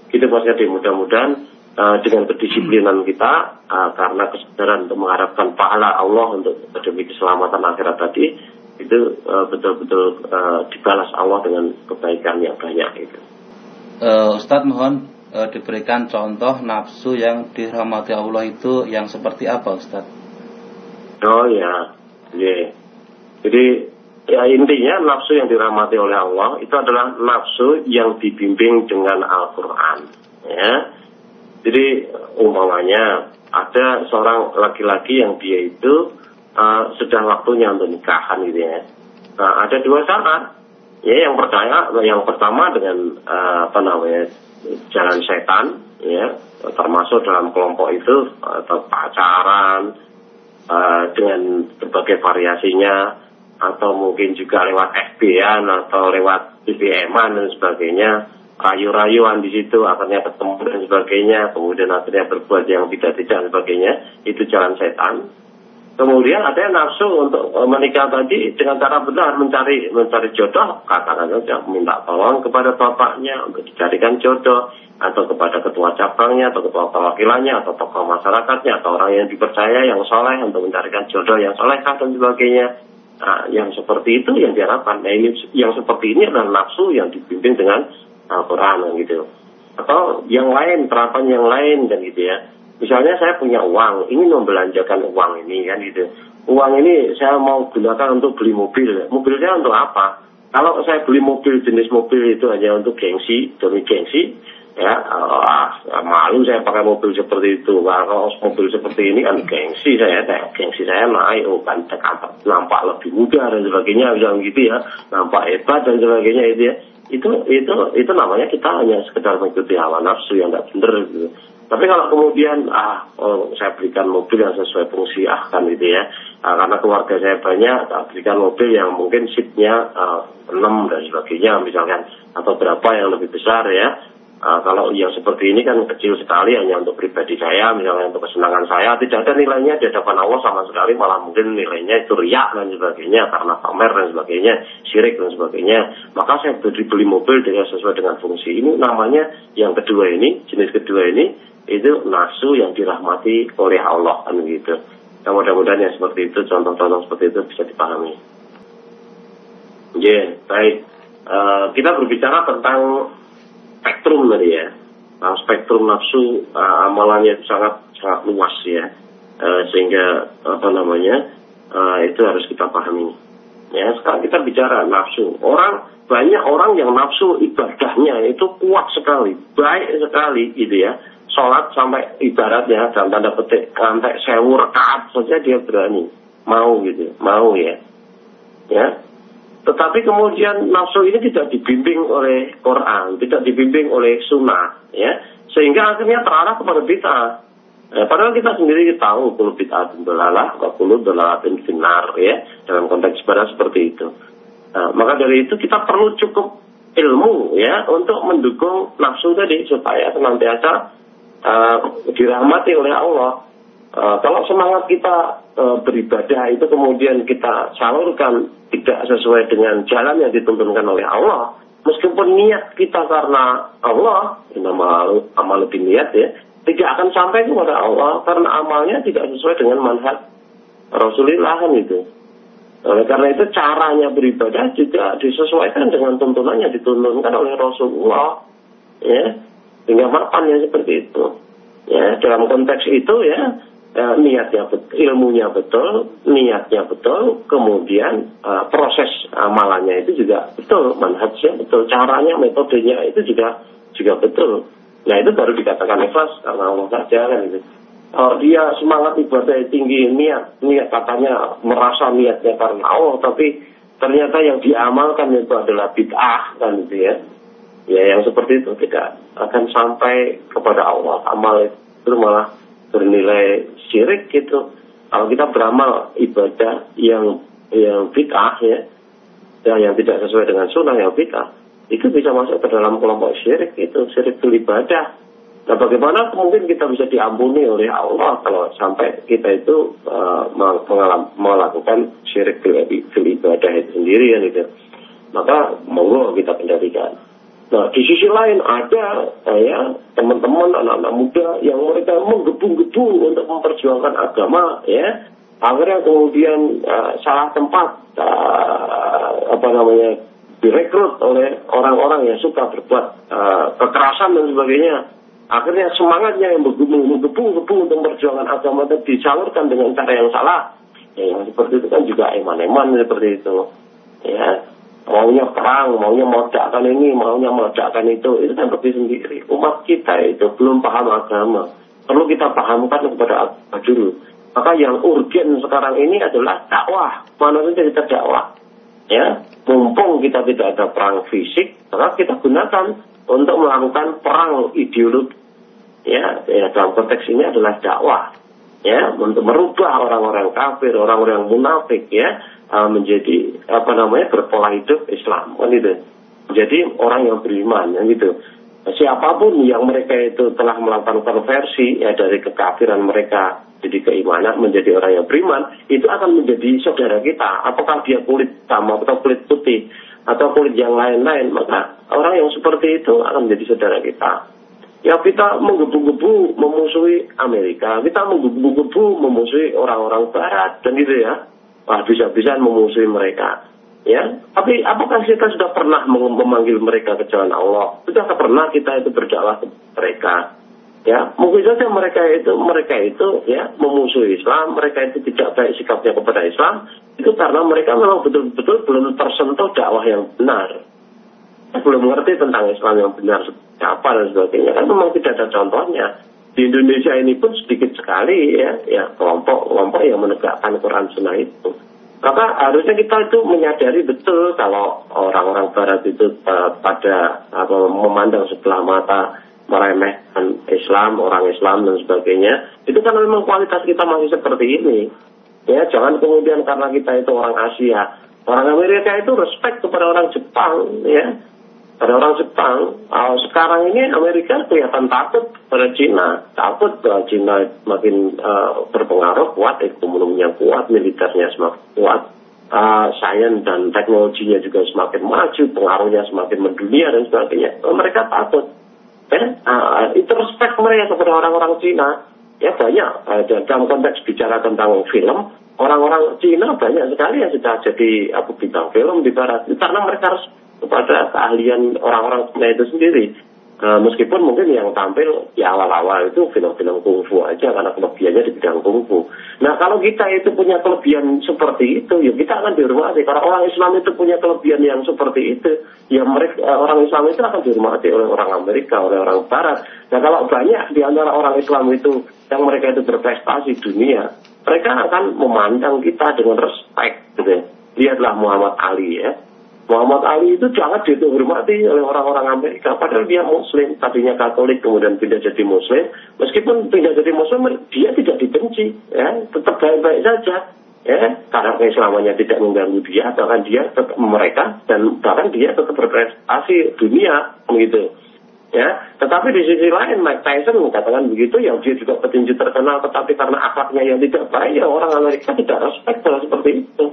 Speaker 1: Kita Mas Yadi mudah-mudahan uh, dengan kedisiplinan kita uh, karena kesadaran untuk mengharapkan pahala Allah untuk demi keselamatan akhirat tadi itu betul-betul uh, dibalas Allah dengan kebaikan yang banyak itu.
Speaker 2: Uh, Ustadz mohon e, diberikan contoh nafsu yang dirahmati Allah itu yang seperti apa Ustaz?
Speaker 1: Oh ya, yeah. jadi ya intinya nafsu yang dirahmati oleh Allah itu adalah nafsu yang dibimbing dengan Al-Quran. Ya, jadi umpamanya ada seorang laki-laki yang dia itu uh, sudah waktunya untuk nikahan gitu ya. Nah, ada dua syarat. Ya, yang pertama, yang pertama dengan uh, apa namanya jalan setan ya termasuk dalam kelompok itu atau pacaran uh, dengan berbagai variasinya atau mungkin juga lewat FB-an atau lewat BBM-an dan sebagainya rayu-rayuan di situ akhirnya ketemu dan sebagainya kemudian akhirnya berbuat yang tidak tidak dan sebagainya itu jalan setan Kemudian ada yang nafsu untuk eh, menikah tadi dengan cara benar mencari mencari jodoh, katakan saja minta tolong kepada bapaknya untuk dicarikan jodoh atau kepada ketua cabangnya atau ketua perwakilannya atau tokoh masyarakatnya atau orang yang dipercaya yang soleh untuk mencarikan jodoh yang soleh dan sebagainya. Nah, yang seperti itu yang diharapkan. Nah, ini yang seperti ini adalah nafsu yang dipimpin dengan Al-Quran gitu. Atau yang lain, terapan yang lain dan gitu ya Misalnya saya punya uang, ini membelanjakan uang ini kan gitu. Uang ini saya mau gunakan untuk beli mobil. Mobilnya untuk apa? Kalau saya beli mobil jenis mobil itu hanya untuk gengsi, demi gengsi, ya ah, malu saya pakai mobil seperti itu. Kalau mobil seperti ini kan gengsi saya, gengsi saya naik, oh kan nampak lebih mudah dan sebagainya, bisa gitu ya, nampak hebat dan sebagainya itu ya. Itu itu itu namanya kita hanya sekedar mengikuti hawa nafsu yang tidak benar gitu. Tapi kalau kemudian ah oh, saya berikan mobil yang sesuai fungsi ah kan gitu ya, ah, karena keluarga saya banyak, tak berikan mobil yang mungkin seatnya ah, 6 dan sebagainya misalkan atau berapa yang lebih besar ya. Ah, kalau yang seperti ini kan kecil sekali hanya untuk pribadi saya, misalnya untuk kesenangan saya, tidak ada nilainya di hadapan Allah sama sekali, malah mungkin nilainya itu riak dan sebagainya, karena pamer dan sebagainya, syirik dan sebagainya. Maka saya beri beli mobil dengan sesuai dengan fungsi ini, namanya yang kedua ini, jenis kedua ini, itu nafsu yang dirahmati oleh Allah kan gitu. Nah, mudah-mudahan yang seperti itu contoh-contoh seperti itu bisa dipahami. Ya, yeah, baik. Uh, kita berbicara tentang spektrum tadi ya. Nah, spektrum nafsu uh, amalannya sangat sangat luas ya. Uh, sehingga apa namanya uh, itu harus kita pahami. Ya, sekarang kita bicara nafsu. Orang banyak orang yang nafsu ibadahnya itu kuat sekali, baik sekali gitu ya sholat sampai ibaratnya dalam tanda petik sampai sewu rekat saja dia berani. Mau gitu mau ya. Ya. Tetapi kemudian nafsu ini tidak dibimbing oleh Quran tidak dibimbing oleh sunnah ya. Sehingga akhirnya terarah kepada bid'ah. Ya, padahal kita sendiri tahu kalau bid'ah dolalah kalau dolalatin finar ya. Dalam konteks ibadah seperti itu. Nah, maka dari itu kita perlu cukup ilmu ya untuk mendukung nafsu tadi supaya senantiasa uh, dirahmati oleh Allah. Uh, kalau semangat kita uh, beribadah itu kemudian kita salurkan tidak sesuai dengan jalan yang dituntunkan oleh Allah, meskipun niat kita karena Allah, amal lebih niat ya, tidak akan sampai kepada Allah karena amalnya tidak sesuai dengan manhaj Rasulullah itu. Oleh karena itu caranya beribadah juga disesuaikan dengan tuntunan yang dituntunkan oleh Rasulullah. Ya, sehingga mapannya seperti itu. Ya, dalam konteks itu ya, ya niatnya betul, ilmunya betul, niatnya betul, kemudian uh, proses amalannya itu juga betul, manhajnya betul, caranya, metodenya itu juga juga betul. Nah itu baru dikatakan ikhlas karena Allah saja kan itu. Oh, dia semangat ibadah tinggi niat, niat katanya merasa niatnya karena Allah, tapi ternyata yang diamalkan itu adalah bid'ah kan gitu ya ya yang seperti itu tidak akan sampai kepada Allah. Amal itu malah bernilai syirik gitu. Kalau kita beramal ibadah yang yang bid'ah ya yang, yang tidak sesuai dengan sunnah yang bid'ah itu bisa masuk ke dalam kelompok syirik itu syirik itu ibadah. Nah bagaimana mungkin kita bisa diampuni oleh Allah kalau sampai kita itu uh, melakukan syirik fil ibadah itu sendiri ya gitu. Maka monggo kita kendalikan Nah, di sisi lain ada ya teman-teman anak-anak muda yang mereka menggebu-gebu untuk memperjuangkan agama ya. Akhirnya kemudian uh, salah tempat uh, apa namanya direkrut oleh orang-orang yang suka berbuat uh, kekerasan dan sebagainya. Akhirnya semangatnya yang menggebu-gebu untuk memperjuangkan agama itu disalurkan dengan cara yang salah. Ya, yang seperti itu kan juga eman-eman seperti itu. Ya, maunya perang, maunya meledakkan ini, maunya meledakkan itu, itu kan lebih sendiri. Umat kita itu belum paham agama. Perlu kita pahamkan kepada agama dulu. Maka yang urgen sekarang ini adalah dakwah. Mana saja kita dakwah. Ya, mumpung kita tidak ada perang fisik, maka kita gunakan untuk melakukan perang ideologi. Ya, ya dalam konteks ini adalah dakwah. Ya, untuk merubah orang-orang kafir, orang-orang munafik ya, uh, menjadi apa namanya berpola hidup Islam kan gitu. Jadi orang yang beriman kan gitu. siapa pun yang mereka itu telah melakukan konversi ya dari kekafiran mereka jadi keimanan menjadi orang yang beriman itu akan menjadi saudara kita apakah dia kulit hitam atau kulit putih atau kulit yang lain-lain maka orang yang seperti itu akan menjadi saudara kita ya kita menggebu-gebu memusuhi Amerika kita menggebu-gebu memusuhi orang-orang Barat dan gitu ya wah bisa-bisa memusuhi mereka. Ya tapi apakah kita sudah pernah memanggil mereka ke jalan Allah? Sudah pernah kita itu berdakwah ke mereka? Ya mungkin saja mereka itu mereka itu ya memusuhi Islam mereka itu tidak baik sikapnya kepada Islam itu karena mereka memang betul-betul belum tersentuh dakwah yang benar. Belum mengerti tentang Islam yang benar apa dan sebagainya. Kan memang tidak ada contohnya di Indonesia ini pun sedikit sekali ya ya kelompok-kelompok yang menegakkan Quran Sunnah itu maka harusnya kita itu menyadari betul kalau orang-orang Barat itu uh, pada apa, memandang sebelah mata meremehkan Islam, orang Islam dan sebagainya, itu kan memang kualitas kita masih seperti ini. Ya, jangan kemudian karena kita itu orang Asia, orang Amerika itu respect kepada orang Jepang, ya. Pada orang Jepang, oh, sekarang ini Amerika kelihatan takut pada Cina, takut bahwa Cina makin uh, berpengaruh kuat, ekonominya kuat, militernya semakin kuat, uh, sains dan teknologinya juga semakin maju, pengaruhnya semakin mendunia dan sebagainya. Mereka takut. Ya, uh, itu respect mereka kepada orang-orang Cina. Ya banyak. Uh, dalam konteks bicara tentang film orang-orang Cina banyak sekali yang sudah jadi apa bintang film di barat. Karena mereka harus kepada keahlian orang-orang Cina itu sendiri Uh, meskipun mungkin yang tampil di awal-awal itu film-film kungfu aja karena kelebihannya di bidang kungfu. Nah kalau kita itu punya kelebihan seperti itu, ya kita akan dihormati. Kalau orang Islam itu punya kelebihan yang seperti itu, ya mereka uh, orang Islam itu akan dihormati oleh orang Amerika, oleh orang Barat. Nah kalau banyak di antara orang Islam itu yang mereka itu berprestasi dunia, mereka akan memandang kita dengan respect. Gitu. Lihatlah Muhammad Ali ya Muhammad Ali itu sangat dihormati oleh orang-orang Amerika. Padahal dia Muslim, tadinya Katolik, kemudian pindah jadi Muslim. Meskipun pindah jadi Muslim, dia tidak dibenci, ya, tetap baik-baik saja. Ya, karena keislamannya tidak mengganggu dia, bahkan dia tetap mereka dan bahkan dia tetap berprestasi dunia, begitu. Ya, tetapi di sisi lain Mike Tyson mengatakan begitu, yang dia juga petinju terkenal, tetapi karena akhlaknya yang tidak baik, ya orang Amerika tidak respect seperti itu.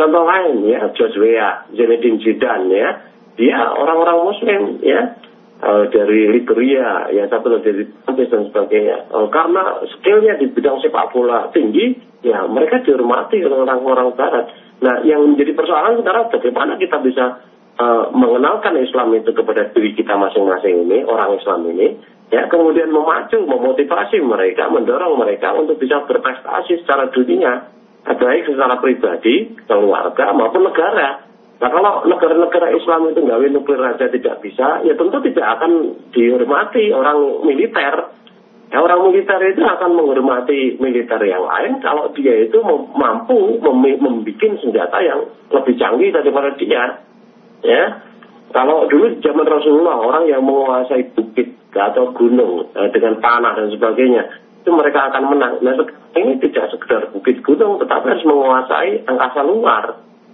Speaker 1: Contoh lain ya, George Weah, Zinedine Zidane ya, dia orang-orang Muslim ya, uh, dari Liberia, ya satu dari Prancis dan sebagainya. Uh, karena skillnya di bidang sepak bola tinggi, ya mereka dihormati oleh orang-orang Barat. Nah, yang menjadi persoalan sekarang bagaimana kita bisa uh, mengenalkan Islam itu kepada diri kita masing-masing ini, orang Islam ini, ya kemudian memacu, memotivasi mereka, mendorong mereka untuk bisa berprestasi secara dunia baik secara pribadi, keluarga maupun negara. Nah kalau negara-negara Islam itu nggak nuklir aja tidak bisa, ya tentu tidak akan dihormati orang militer. Ya, orang militer itu akan menghormati militer yang lain kalau dia itu mampu membuat senjata yang lebih canggih daripada dia. Ya, kalau dulu zaman Rasulullah orang yang menguasai bukit atau gunung eh, dengan panah dan sebagainya itu mereka akan menang. Nah ini tidak sekedar bukit gunung, tetapi harus menguasai angkasa luar.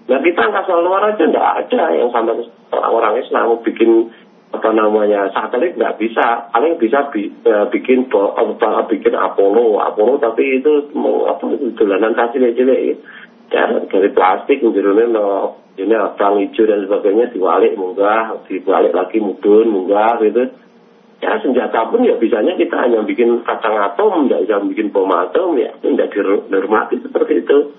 Speaker 1: Nah kita angkasa luar aja tidak ada yang sampai orang-orang Islam bikin apa namanya satelit nggak bisa paling bisa bi, uh, bikin apa, bikin Apollo Apollo tapi itu apa dolanan cilik-cilik ya dari plastik menjadi no ini abang hijau dan sebagainya diwalik munggah diwalik lagi mudun munggah gitu Ya senjata pun ya bisanya kita hanya bikin kacang atom, tidak bisa bikin bom atom, ya tidak dihormati seperti itu.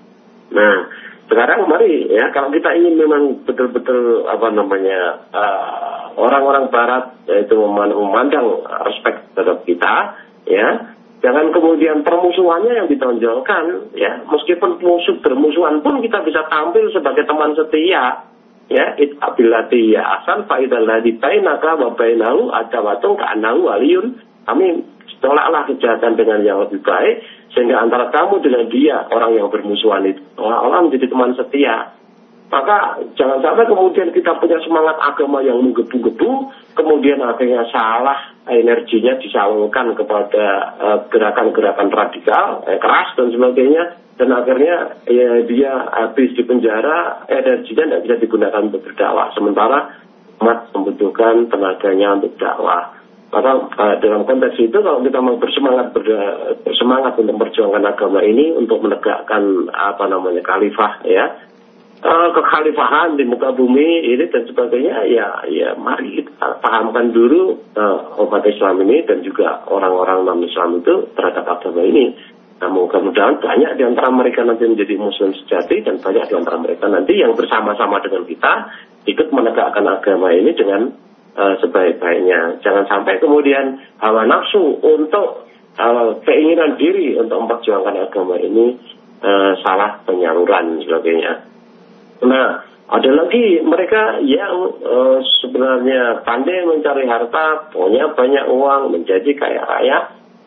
Speaker 1: Nah, sekarang mari ya kalau kita ingin memang betul-betul apa namanya uh, orang-orang Barat yaitu memandang respect terhadap kita, ya jangan kemudian permusuhannya yang ditonjolkan, ya meskipun musuh bermusuhan pun kita bisa tampil sebagai teman setia, ya it abilati ya asal faidah ladhi bainaka wa bainahu adawatung ka'anahu waliyun. Kami tolaklah kejahatan dengan yang lebih baik sehingga antara kamu dengan dia orang yang bermusuhan itu. Orang menjadi teman setia maka jangan sampai kemudian kita punya semangat agama yang menggebu-gebu kemudian akhirnya salah energinya disalurkan kepada uh, gerakan-gerakan radikal eh, keras dan sebagainya dan akhirnya ya dia habis di penjara energinya tidak bisa digunakan untuk berdakwah sementara umat membutuhkan tenaganya untuk dakwah. Maka uh, dalam konteks itu kalau kita mau bersemangat ber, bersemangat untuk memperjuangkan agama ini untuk menegakkan apa namanya khalifah ya uh, kekhalifahan di muka bumi ini dan sebagainya ya ya mari kita pahamkan dulu uh, umat Islam ini dan juga orang-orang non Islam itu terhadap agama ini. Nah, mudah-mudahan banyak di antara mereka nanti menjadi muslim sejati dan banyak di antara mereka nanti yang bersama-sama dengan kita ikut menegakkan agama ini dengan uh, sebaik-baiknya. Jangan sampai kemudian hawa nafsu untuk uh, keinginan diri untuk memperjuangkan agama ini uh, salah penyaluran sebagainya. Nah, ada lagi mereka yang uh, sebenarnya pandai mencari harta, punya banyak uang, menjadi kaya raya,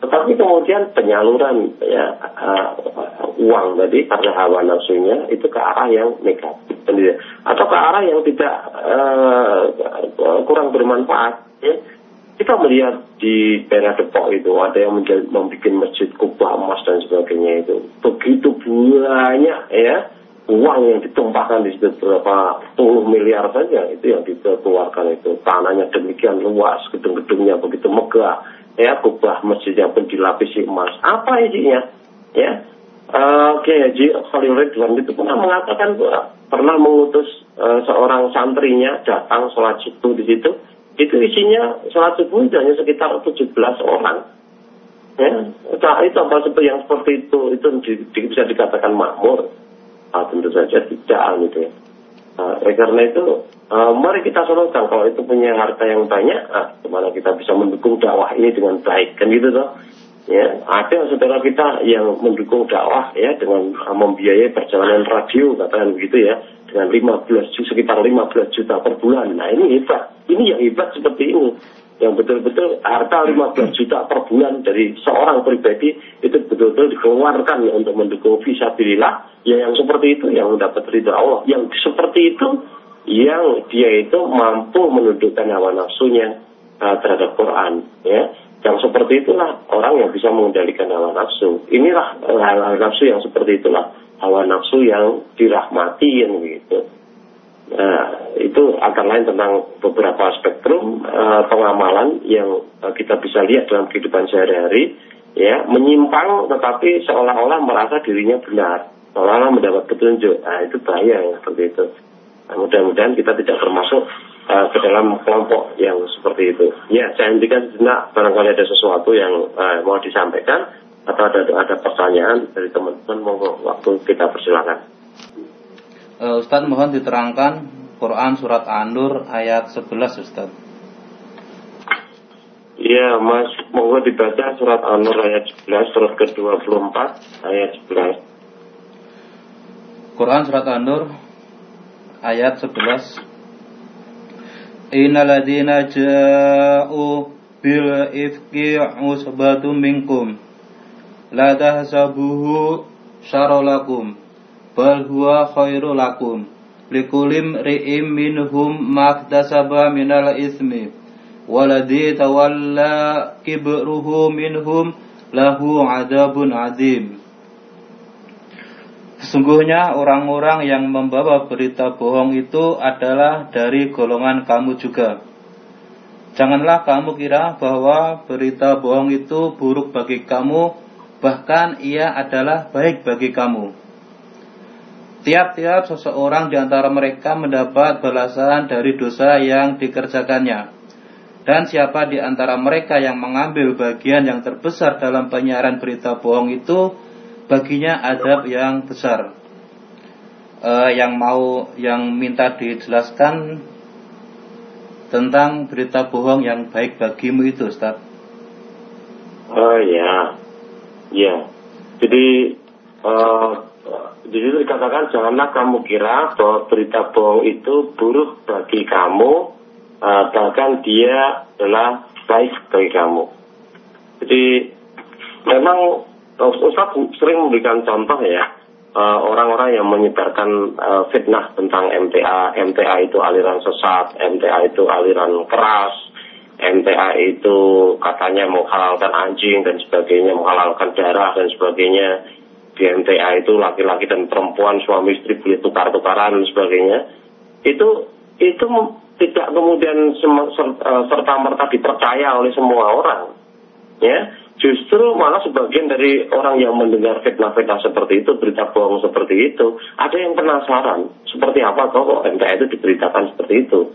Speaker 1: tetapi kemudian penyaluran ya uh, uang tadi karena hawa nafsunya itu ke arah yang negatif atau ke arah yang tidak uh, kurang bermanfaat ya. kita melihat di daerah Depok itu ada yang menjadi, membuat masjid kubah emas dan sebagainya itu. Begitu banyak ya uang yang ditumpahkan di situ berapa puluh miliar saja itu yang dikeluarkan itu. Tanahnya demikian luas gedung-gedungnya begitu megah. Ya kubah masjidnya pun dilapisi emas. Apa isinya? Ya uh, Kiai Haji Khalil Ridwan itu pernah mengatakan bahwa pernah mengutus uh, seorang santrinya datang sholat subuh di situ. Itu isinya sholat subuh hanya sekitar 17 orang. Ya itu apa seperti yang seperti itu itu di, di, bisa dikatakan makmur nah, tentu saja tidak gitu ya. Nah, karena itu uh, mari kita solusikan kalau itu punya harta yang banyak ah, gimana kita bisa mendukung dakwah ini dengan baik kan gitu toh. Ya ada saudara kita yang mendukung dakwah ya dengan membiayai perjalanan radio katakan begitu ya dengan 15 juta sekitar 15 juta per bulan. Nah ini hebat. Ini yang hebat seperti ini yang betul-betul harta 15 juta per bulan dari seorang pribadi itu betul-betul dikeluarkan untuk mendukung visabilillah ya yang seperti itu yang mendapat ridha Allah yang seperti itu yang dia itu mampu menundukkan hawa nafsunya uh, terhadap Quran ya yang seperti itulah orang yang bisa mengendalikan hawa nafsu. Inilah eh, hawa nafsu yang seperti itulah hawa nafsu yang dirahmati yang gitu. Nah, itu akan lain tentang beberapa spektrum uh, pengamalan yang uh, kita bisa lihat dalam kehidupan sehari-hari, ya menyimpang tetapi seolah-olah merasa dirinya benar, seolah-olah mendapat petunjuk. Nah, itu bahaya yang seperti itu. Nah, mudah-mudahan kita tidak termasuk uh, ke dalam kelompok yang seperti itu. Ya, saya hentikan sejenak barangkali ada sesuatu yang uh, mau disampaikan atau ada ada pertanyaan dari teman-teman mau waktu kita persilakan.
Speaker 2: Uh, Ustadz mohon diterangkan Quran surat An-Nur ayat 11 Ustadz.
Speaker 1: Iya, Mas, monggo dibaca surat An-Nur ayat 11 surat ke-24 ayat 11.
Speaker 2: Quran surat An-Nur ayat 11 Innal ladzina ja'u bil ifki usbatu minkum la tahsabuhu syarolakum bal huwa khairu lakum likulim ri'im minhum maktasaba minal ismi waladhi tawalla kibruhu minhum lahu adabun azim Sesungguhnya orang-orang yang membawa berita bohong itu adalah dari golongan kamu juga. Janganlah kamu kira bahwa berita bohong itu buruk bagi kamu, bahkan ia adalah baik bagi kamu. Tiap-tiap seseorang di antara mereka mendapat balasan dari dosa yang dikerjakannya. Dan siapa di antara mereka yang mengambil bagian yang terbesar dalam penyiaran berita bohong itu, baginya adab yang besar. Uh, yang mau yang minta dijelaskan tentang berita bohong yang baik bagimu itu, Ustaz.
Speaker 1: Oh ya, ya. Jadi uh, di situ dikatakan janganlah kamu kira bahwa berita bohong itu buruk bagi kamu, uh, bahkan dia adalah baik bagi kamu. Jadi memang Ustaz sering memberikan contoh ya eh, orang-orang uh, yang menyebarkan uh, fitnah tentang MTA. MTA itu aliran sesat, MTA itu aliran keras, MTA itu katanya menghalalkan anjing dan sebagainya, menghalalkan darah dan sebagainya. Di MTA itu laki-laki dan perempuan suami istri boleh tukar-tukaran dan sebagainya. Itu itu tidak kemudian eh, serta merta dipercaya oleh semua orang. Ya, justru malah sebagian dari orang yang mendengar fitnah-fitnah seperti itu, berita bohong seperti itu, ada yang penasaran seperti apa kok MTA itu diberitakan seperti itu.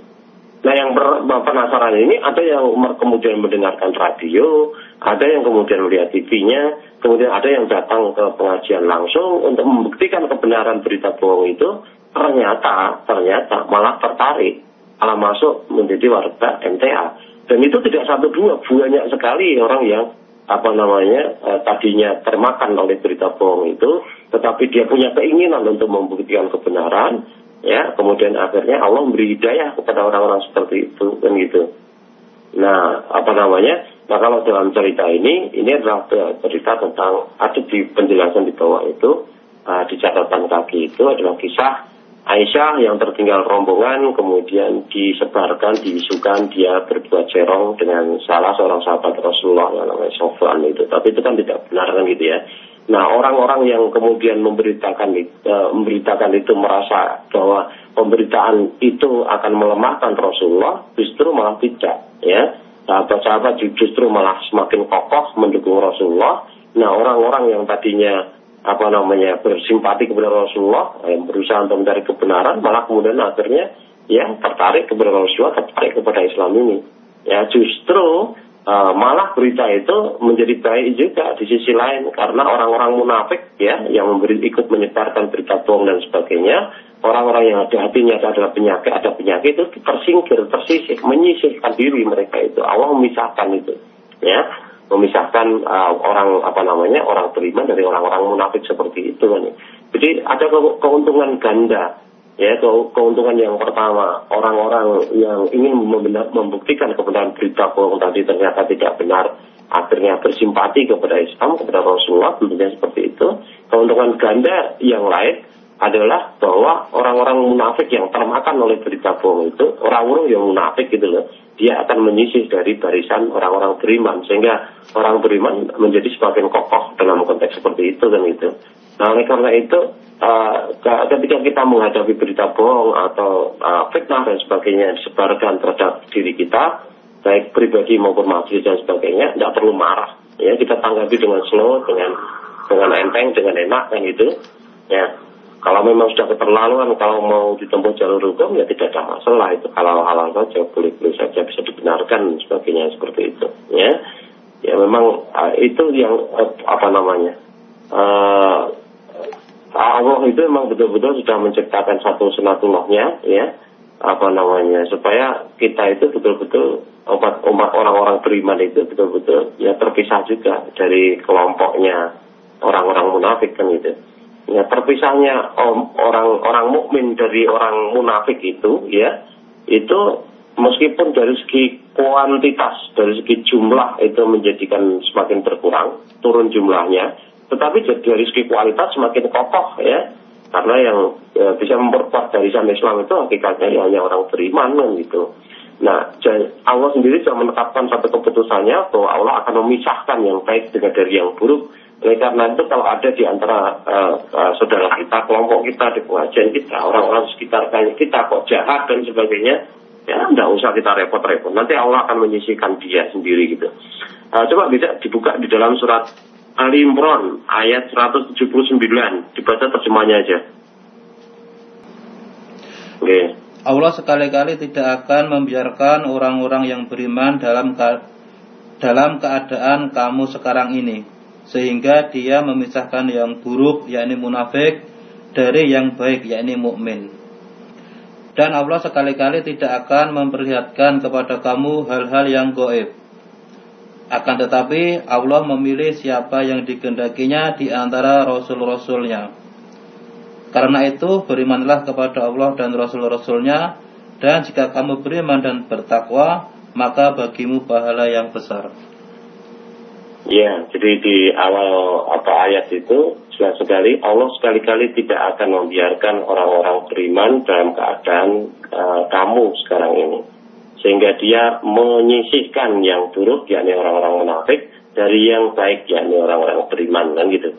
Speaker 1: Nah yang penasaran ini ada yang kemudian mendengarkan radio, ada yang kemudian melihat TV-nya, kemudian ada yang datang ke pengajian langsung untuk membuktikan kebenaran berita bohong itu, ternyata ternyata malah tertarik malah masuk menjadi warga MTA dan itu tidak satu dua banyak sekali orang yang apa namanya eh, tadinya termakan oleh berita bohong itu tetapi dia punya keinginan untuk membuktikan kebenaran ya kemudian akhirnya Allah memberi hidayah kepada orang-orang seperti itu kan gitu. Nah apa namanya nah kalau dalam cerita ini ini adalah cerita tentang ada di penjelasan di bawah itu uh, di catatan kaki itu adalah kisah Aisyah yang tertinggal rombongan kemudian disebarkan, diisukan dia berbuat cerong dengan salah seorang sahabat Rasulullah yang namanya Sofwan itu. Tapi itu kan tidak benar kan gitu ya. Nah orang-orang yang kemudian memberitakan uh, memberitakan itu merasa bahwa pemberitaan itu akan melemahkan Rasulullah, justru malah tidak ya. Sahabat-sahabat justru malah semakin kokoh mendukung Rasulullah. Nah orang-orang yang tadinya apa namanya bersimpati kepada Rasulullah yang berusaha untuk mencari kebenaran malah kemudian akhirnya ya tertarik kepada Rasulullah tertarik kepada Islam ini ya justru uh, malah berita itu menjadi baik juga di sisi lain karena orang-orang munafik ya yang memberi ikut menyebarkan berita bohong dan sebagainya orang-orang yang ada hatinya adalah penyakit ada penyakit itu tersingkir tersisih menyisihkan diri mereka itu. Allah memisahkan itu ya. Memisahkan uh, orang apa namanya orang beriman dari orang-orang munafik seperti itu kan. Jadi ada ke keuntungan ganda ya ke keuntungan yang pertama. Orang-orang yang ingin membuktikan kebenaran berita bohong tadi ternyata tidak benar akhirnya bersimpati kepada Islam kepada Rasulullah tentunya seperti itu. Keuntungan ganda yang lain adalah bahwa orang-orang munafik yang termakan oleh berita bohong itu orang-orang yang munafik gitu loh. Dia akan menyisih dari barisan orang-orang beriman sehingga orang beriman menjadi semakin kokoh dalam konteks seperti itu kan itu. Nah oleh karena itu uh, ketika kita menghadapi berita bohong atau uh, fitnah dan sebagainya disebarkan terhadap diri kita baik pribadi maupun majelis dan sebagainya tidak perlu marah. Ya kita tanggapi dengan slow dengan dengan enteng dengan enak kan itu ya kalau memang sudah keterlaluan, kalau mau ditempuh jalur hukum ya tidak ada masalah. Itu kalau halal saja, boleh-boleh saja bisa dibenarkan sebagainya seperti itu. Ya, ya memang uh, itu yang uh, apa namanya uh, Allah itu memang betul-betul sudah menciptakan satu senatullahnya, ya. Apa namanya supaya kita itu betul-betul umat umat orang-orang beriman itu betul-betul ya terpisah juga dari kelompoknya orang-orang munafik kan itu ya terpisahnya orang-orang mukmin dari orang munafik itu ya itu meskipun dari segi kuantitas dari segi jumlah itu menjadikan semakin berkurang turun jumlahnya tetapi dari segi kualitas semakin kokoh ya. Karena yang ya, bisa memperkuat barisan Islam itu hakikatnya ya hanya orang beriman kan gitu. Nah Allah sendiri sudah menetapkan satu keputusannya bahwa Allah akan memisahkan yang baik dengan dari yang buruk oleh karena itu kalau ada di antara uh, uh, saudara kita, kelompok kita, di pengajian kita, orang-orang sekitar kita kok jahat dan sebagainya, ya tidak usah kita repot-repot. Nanti Allah akan menyisihkan dia sendiri gitu. Uh, coba bisa dibuka di dalam surat Ali Imran ayat 179, dibaca terjemahnya aja.
Speaker 2: Oke. Okay. Allah sekali-kali tidak akan membiarkan orang-orang yang beriman dalam dalam keadaan kamu sekarang ini sehingga dia memisahkan yang buruk yakni munafik dari yang baik yakni mukmin. Dan Allah sekali-kali tidak akan memperlihatkan kepada kamu hal-hal yang goib. Akan tetapi Allah memilih siapa yang digendakinya di antara rasul-rasulnya. Karena itu berimanlah kepada Allah dan rasul-rasulnya dan jika kamu beriman dan bertakwa maka bagimu pahala yang besar.
Speaker 1: Ya, jadi di awal apa ayat itu jelas sekali Allah sekali-kali tidak akan membiarkan orang-orang beriman dalam keadaan uh, kamu sekarang ini. Sehingga dia menyisihkan yang buruk yakni orang-orang munafik dari yang baik yakni orang-orang beriman kan gitu.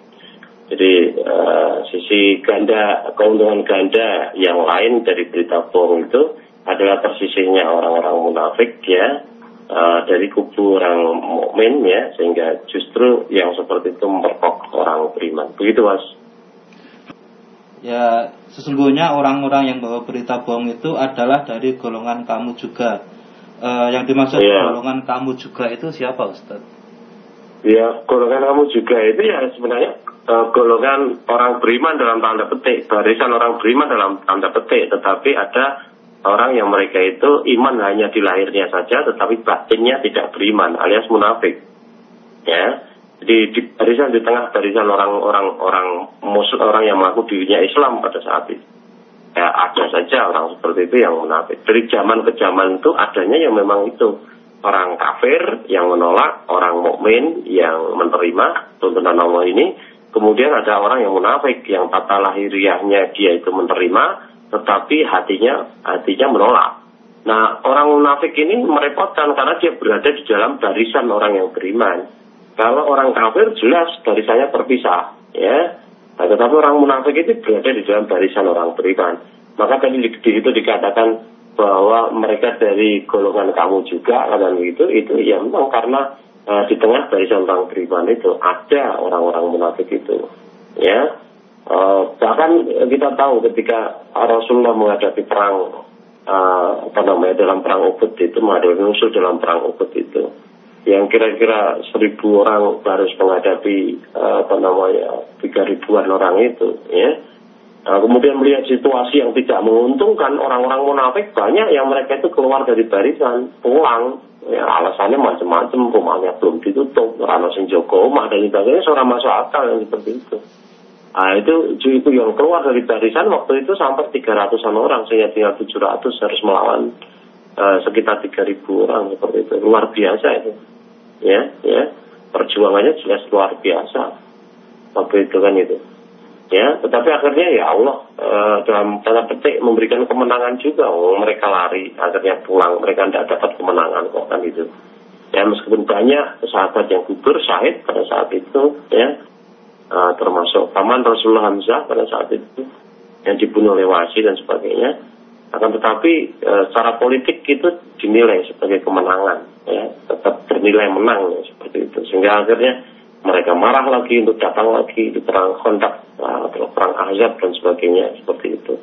Speaker 1: Jadi uh, sisi ganda keuntungan ganda yang lain dari berita bohong itu adalah tersisihnya orang-orang munafik ya uh, dari kubu orang mukmin ya sehingga justru yang seperti itu memperkok orang beriman begitu mas
Speaker 2: ya sesungguhnya orang-orang yang bawa berita bohong itu adalah dari golongan kamu juga uh, yang dimaksud ya. golongan kamu juga itu siapa Ustaz?
Speaker 1: Ya golongan kamu juga itu ya sebenarnya uh, golongan orang beriman dalam tanda petik barisan orang beriman dalam tanda petik tetapi ada orang yang mereka itu iman hanya di lahirnya saja tetapi batinnya tidak beriman alias munafik. Ya. Jadi di barisan di tengah barisan orang-orang orang musuh orang yang mengaku dirinya Islam pada saat itu. Ya ada saja orang seperti itu yang munafik. Dari zaman ke zaman itu adanya yang memang itu. Orang kafir yang menolak orang mukmin yang menerima tuntunan Allah ini. Kemudian ada orang yang munafik yang tata lahiriahnya dia itu menerima tetapi hatinya hatinya menolak. Nah, orang munafik ini merepotkan karena dia berada di dalam barisan orang yang beriman. Kalau orang kafir jelas barisannya terpisah, ya. Nah, tetapi orang munafik itu berada di dalam barisan orang beriman. Maka tadi di, di itu dikatakan bahwa mereka dari golongan kamu juga, kan begitu, itu ya memang karena uh, di tengah barisan orang beriman itu ada orang-orang munafik itu, ya. Uh, bahkan kita tahu ketika Rasulullah menghadapi perang uh, apa namanya dalam perang Uhud itu menghadapi musuh dalam perang Uhud itu yang kira-kira seribu orang harus menghadapi uh, apa namanya tiga ribuan orang itu ya. Nah, kemudian melihat situasi yang tidak menguntungkan orang-orang munafik banyak yang mereka itu keluar dari barisan pulang. Ya alasannya macam-macam rumahnya belum ditutup karena sing Joko dan sebagainya seorang masuk akal yang seperti itu Nah, itu itu yang keluar dari barisan waktu itu sampai 300-an orang sehingga tinggal 700 harus melawan uh, sekitar 3000 orang seperti itu. Luar biasa itu. Ya, ya. Perjuangannya jelas luar biasa. Waktu itu kan itu. Ya, tetapi akhirnya ya Allah uh, dalam tanda petik memberikan kemenangan juga. Oh, mereka lari, akhirnya pulang. Mereka tidak dapat kemenangan kok kan itu. Ya, meskipun banyak sahabat yang gugur syahid pada saat itu, ya, uh, termasuk paman Rasulullah Hamzah pada saat itu yang dibunuh oleh Wasi dan sebagainya. Akan tetapi uh, secara politik itu dinilai sebagai kemenangan, ya, tetap bernilai menang ya, seperti itu. Sehingga akhirnya mereka marah lagi untuk datang lagi di perang kontak uh, atau perang Ahzab dan sebagainya seperti itu.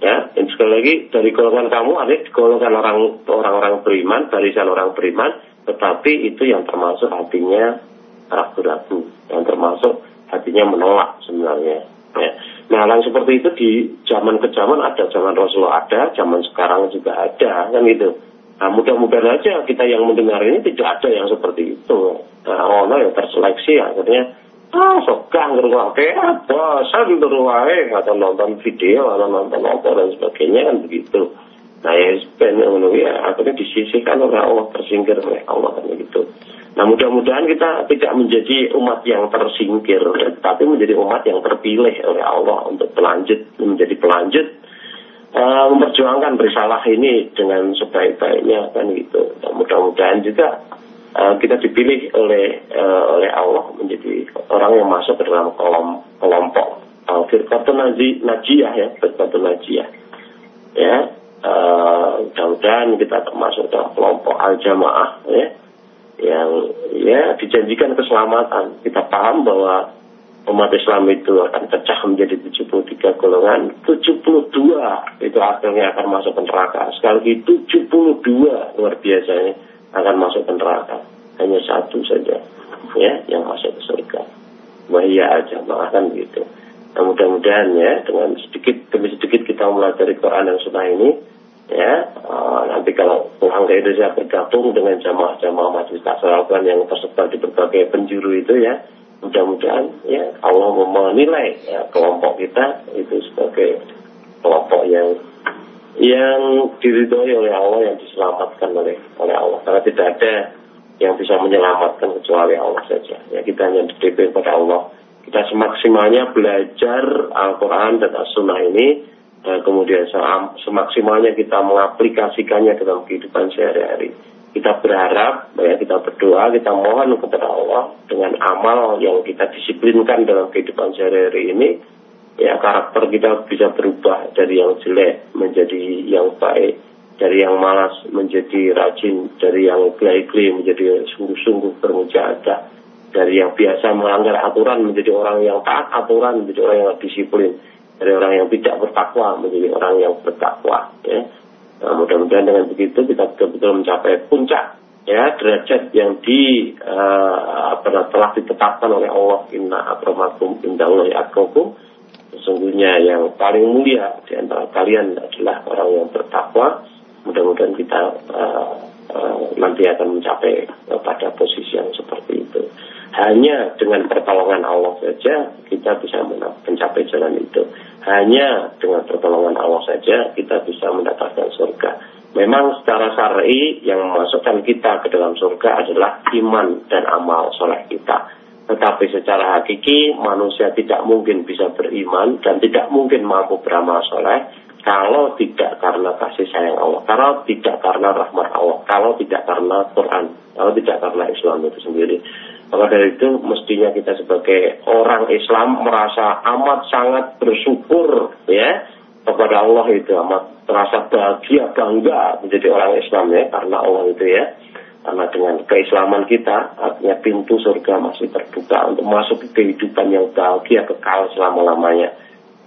Speaker 1: Ya, dan sekali lagi dari golongan kamu ada golongan orang orang-orang beriman, barisan orang beriman, tetapi itu yang termasuk hatinya ragu-ragu, yang termasuk hatinya menolak sebenarnya. Ya. Nah, hal seperti itu di zaman ke zaman ada, zaman Rasulullah ada, zaman sekarang juga ada, kan gitu. Nah, mudah-mudahan aja kita yang mendengar ini tidak ada yang seperti itu. Nah, orang yang terseleksi akhirnya ah sogang ngerungake bosan wae atau nonton video atau nonton apa dan sebagainya kan begitu. Nah ya sebenarnya ya akhirnya disisihkan oleh Allah tersingkir oleh Allah kan begitu. Nah mudah-mudahan kita tidak menjadi umat yang tersingkir, tapi menjadi umat yang terpilih oleh Allah untuk pelanjut, menjadi pelanjut, uh, memperjuangkan risalah ini dengan sebaik-baiknya kan gitu. Nah, mudah-mudahan juga uh, kita dipilih oleh uh, oleh Allah menjadi orang yang masuk ke dalam kolom, kelompok uh, firqatun naji, najiyah ya, firqatun najiyah. Ya, uh, mudah-mudahan kita termasuk dalam kelompok al-jamaah ya yang ya dijanjikan keselamatan. Kita paham bahwa umat Islam itu akan pecah menjadi 73 golongan, 72 itu akhirnya akan masuk ke neraka. Sekali lagi 72 luar biasanya akan masuk ke neraka. Hanya satu saja ya yang masuk ke surga. Wahia aja kan gitu. Nah, mudah-mudahan ya dengan sedikit demi sedikit kita dari Quran dan Sunnah ini ya uh, nanti kalau pulang ke Indonesia bergabung dengan jamaah-jamaah majelis tasawufan yang tersebar di berbagai penjuru itu ya mudah-mudahan ya Allah menilai ya, kelompok kita itu sebagai kelompok yang yang diridhoi oleh Allah yang diselamatkan oleh oleh Allah. Karena tidak ada yang bisa menyelamatkan kecuali Allah saja. Ya kita hanya diberi pada Allah. Kita semaksimalnya belajar Al-Quran dan As-Sunnah ini kemudian semaksimalnya kita mengaplikasikannya dalam kehidupan sehari-hari. Kita berharap, ya, kita berdoa, kita mohon kepada Allah dengan amal yang kita disiplinkan dalam kehidupan sehari-hari ini, ya karakter kita bisa berubah dari yang jelek menjadi yang baik, dari yang malas menjadi rajin, dari yang glai-glai menjadi sungguh-sungguh bermujahadah, dari yang biasa melanggar aturan menjadi orang yang taat aturan, menjadi orang yang disiplin, dari orang yang tidak bertakwa menjadi orang yang bertakwa. Ya. Nah, mudah-mudahan dengan begitu kita betul-betul mencapai puncak ya derajat yang di uh, telah ditetapkan oleh Allah inna akramakum indallahi atqakum sesungguhnya yang paling mulia di antara kalian adalah orang yang bertakwa mudah-mudahan kita uh, uh, nanti akan mencapai uh, pada posisi yang seperti itu hanya dengan pertolongan Allah saja kita bisa mencapai jalan itu hanya dengan pertolongan Allah saja kita bisa mendapatkan surga. Memang secara syar'i yang memasukkan kita ke dalam surga adalah iman dan amal soleh kita. Tetapi secara hakiki manusia tidak mungkin bisa beriman dan tidak mungkin mampu beramal soleh kalau tidak karena kasih sayang Allah, kalau tidak karena rahmat Allah, kalau tidak karena Quran, kalau tidak karena Islam itu sendiri. Maka dari itu mestinya kita sebagai orang Islam merasa amat sangat bersyukur ya kepada Allah itu amat merasa bahagia bangga menjadi orang Islam ya karena Allah itu ya karena dengan keislaman kita artinya pintu surga masih terbuka untuk masuk ke kehidupan yang bahagia kekal selama-lamanya.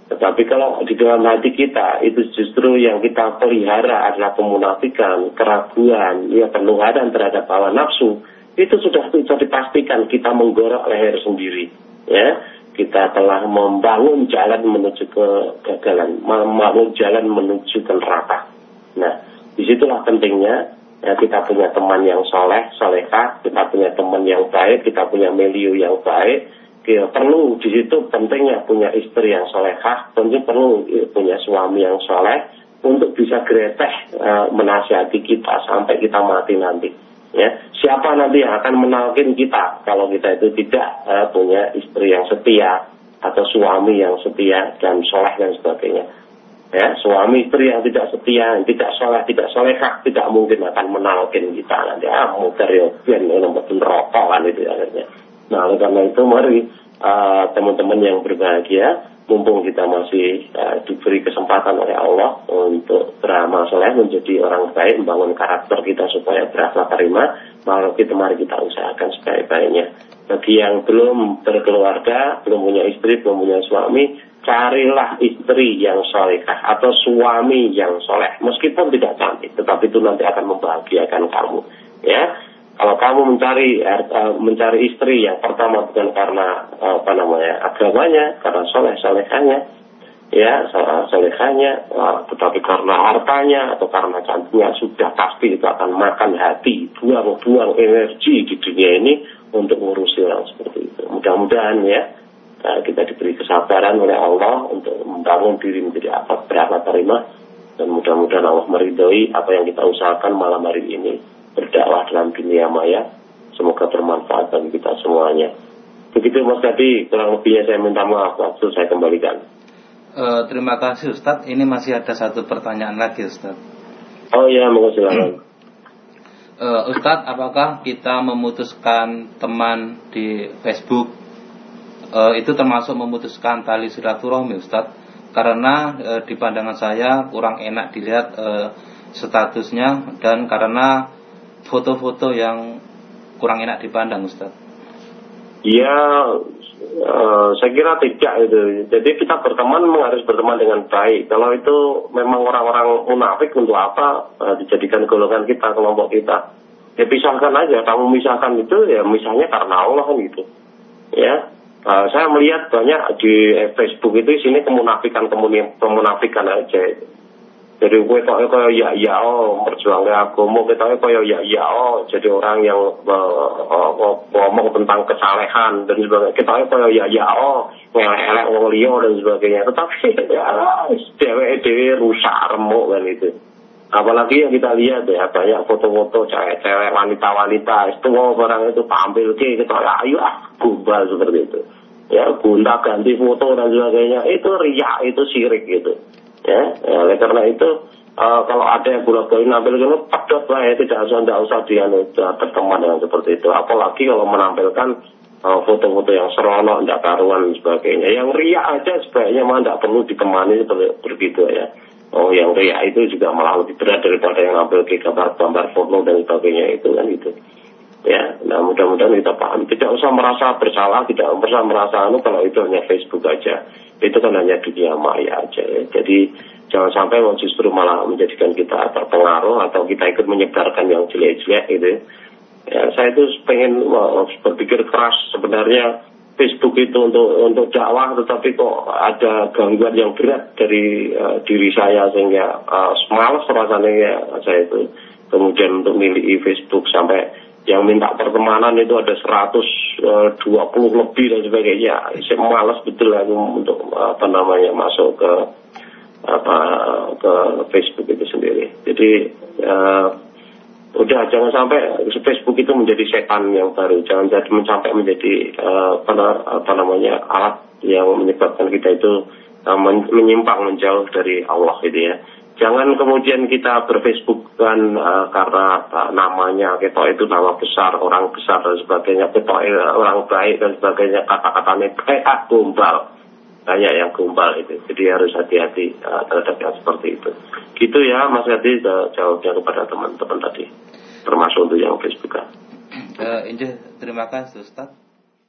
Speaker 1: Tetapi kalau di dalam hati kita itu justru yang kita pelihara adalah kemunafikan, keraguan, ya penuhanan terhadap hawa nafsu, itu sudah bisa dipastikan kita menggorok leher sendiri ya. Kita telah membangun jalan menuju ke kegagalan membangun jalan menuju ke neraka. Nah di situlah pentingnya ya, kita punya teman yang soleh solehah kita punya teman yang baik kita punya milieu yang baik. Kita perlu di situ pentingnya punya istri yang solehah tentu perlu ya, punya suami yang soleh untuk bisa greteh uh, menasihati kita sampai kita mati nanti ya. Siapa nanti yang akan menalkin kita kalau kita itu tidak uh, punya istri yang setia atau suami yang setia dan soleh dan sebagainya. Ya suami istri yang tidak setia yang tidak soleh tidak solehah tidak mungkin akan menalkin kita nanti. Ah muter ya biar nomor rokok kan itu akhirnya. Nah oleh karena itu mari uh, teman-teman yang berbahagia mumpung kita masih uh, diberi kesempatan oleh Allah untuk beramal soleh menjadi orang baik membangun karakter kita supaya berakhlak terima maka kita mari kita usahakan sebaik-baiknya. Bagi yang belum berkeluarga belum punya istri belum punya suami carilah istri yang solehah atau suami yang soleh. Meskipun tidak cantik tetapi itu nanti akan membahagiakan kamu ya kalau kamu mencari uh, mencari istri yang pertama bukan karena uh, apa namanya agamanya, karena soleh ya solehanya, uh, tetapi karena hartanya atau karena cantiknya sudah pasti itu akan makan hati, buang-buang energi di dunia ini untuk ngurusi orang seperti itu. Mudah-mudahan ya kita diberi kesabaran oleh Allah untuk membangun diri menjadi apa berapa terima dan mudah-mudahan Allah meridhoi apa yang kita usahakan malam hari ini berdakwah dalam dunia maya. Semoga bermanfaat bagi kita semuanya. Begitu Mas Gadi, kurang lebihnya saya minta maaf waktu saya kembalikan.
Speaker 2: Uh, terima kasih Ustadz. Ini masih ada satu pertanyaan lagi Ustadz.
Speaker 1: Oh iya, mau silakan.
Speaker 2: Uh, Ustadz, apakah kita memutuskan teman di Facebook uh, itu termasuk memutuskan tali silaturahmi Ustadz? Karena uh, di pandangan saya kurang enak dilihat uh, statusnya dan karena foto-foto yang kurang enak dipandang Ustaz?
Speaker 1: Ya, uh, saya kira tidak itu. Jadi kita berteman harus berteman dengan baik. Kalau itu memang orang-orang munafik untuk apa uh, dijadikan golongan kita, kelompok kita. Ya pisahkan aja. Kamu misahkan itu ya misalnya karena Allah gitu. Ya, uh, saya melihat banyak di Facebook itu sini kemunafikan kemunafikan aja. Jadi gue tau kaya ya ya oh perjuangan agama kita kaya ya ya oh jadi orang yang uh, ngomong tentang kesalehan dan sebagainya. Kita kaya ya ya oh ngelek-elek wong liya dan sebagainya. Tetapi ya dewe dewe rusak remuk kan itu. Apalagi yang kita lihat ya banyak foto-foto cewek-cewek wanita-wanita itu oh, barang itu tampil ke kita ya ayo ah gumbal seperti itu. Ya gunta ganti foto dan sebagainya. Itu riak itu sirik gitu ya, ya oleh karena itu uh, kalau ada yang bolak balik nampil gitu pedot lah ya tidak usah tidak usah dia berteman dengan seperti itu. Apalagi kalau menampilkan uh, foto-foto yang seronok tidak karuan dan sebagainya. Yang ria aja sebaiknya mah tidak perlu ditemani seperti begitu ya. Oh yang kayak itu juga malah lebih berat daripada yang ngambil gambar-gambar foto dan sebagainya itu kan gitu ya nah mudah-mudahan kita paham. Tidak usah merasa bersalah tidak usah merasa anu kalau itu hanya Facebook aja. Itu kan hanya dunia maya aja ya. jadi jangan sampai justru malah menjadikan kita terpengaruh atau kita ikut menyebarkan yang jelek-jelek gitu ya. Saya itu pengen berpikir keras sebenarnya Facebook itu untuk untuk dakwah tetapi kok ada gangguan yang berat dari uh, diri saya sehingga uh, malas rasanya ya saya itu. Kemudian untuk milih Facebook sampai yang minta pertemanan itu ada 120 uh, lebih dan sebagainya. Saya malas betul aku untuk apa namanya masuk ke apa ke Facebook itu sendiri. Jadi uh, udah jangan sampai Facebook itu menjadi setan yang baru. Jangan jadi sampai menjadi apa, apa namanya alat yang menyebabkan kita itu uh, menyimpang menjauh dari Allah gitu ya jangan kemudian kita berfacebook kan uh, karena uh, namanya kita itu nama besar orang besar dan sebagainya kita uh, orang baik dan sebagainya kata-katanya kayak ah, gombal banyak yang gombal itu jadi harus hati-hati uh, terhadap yang seperti itu gitu ya Mas Hadi jawabnya kepada teman-teman tadi termasuk untuk yang Facebook.
Speaker 2: Uh, Injih, terima kasih Ustaz.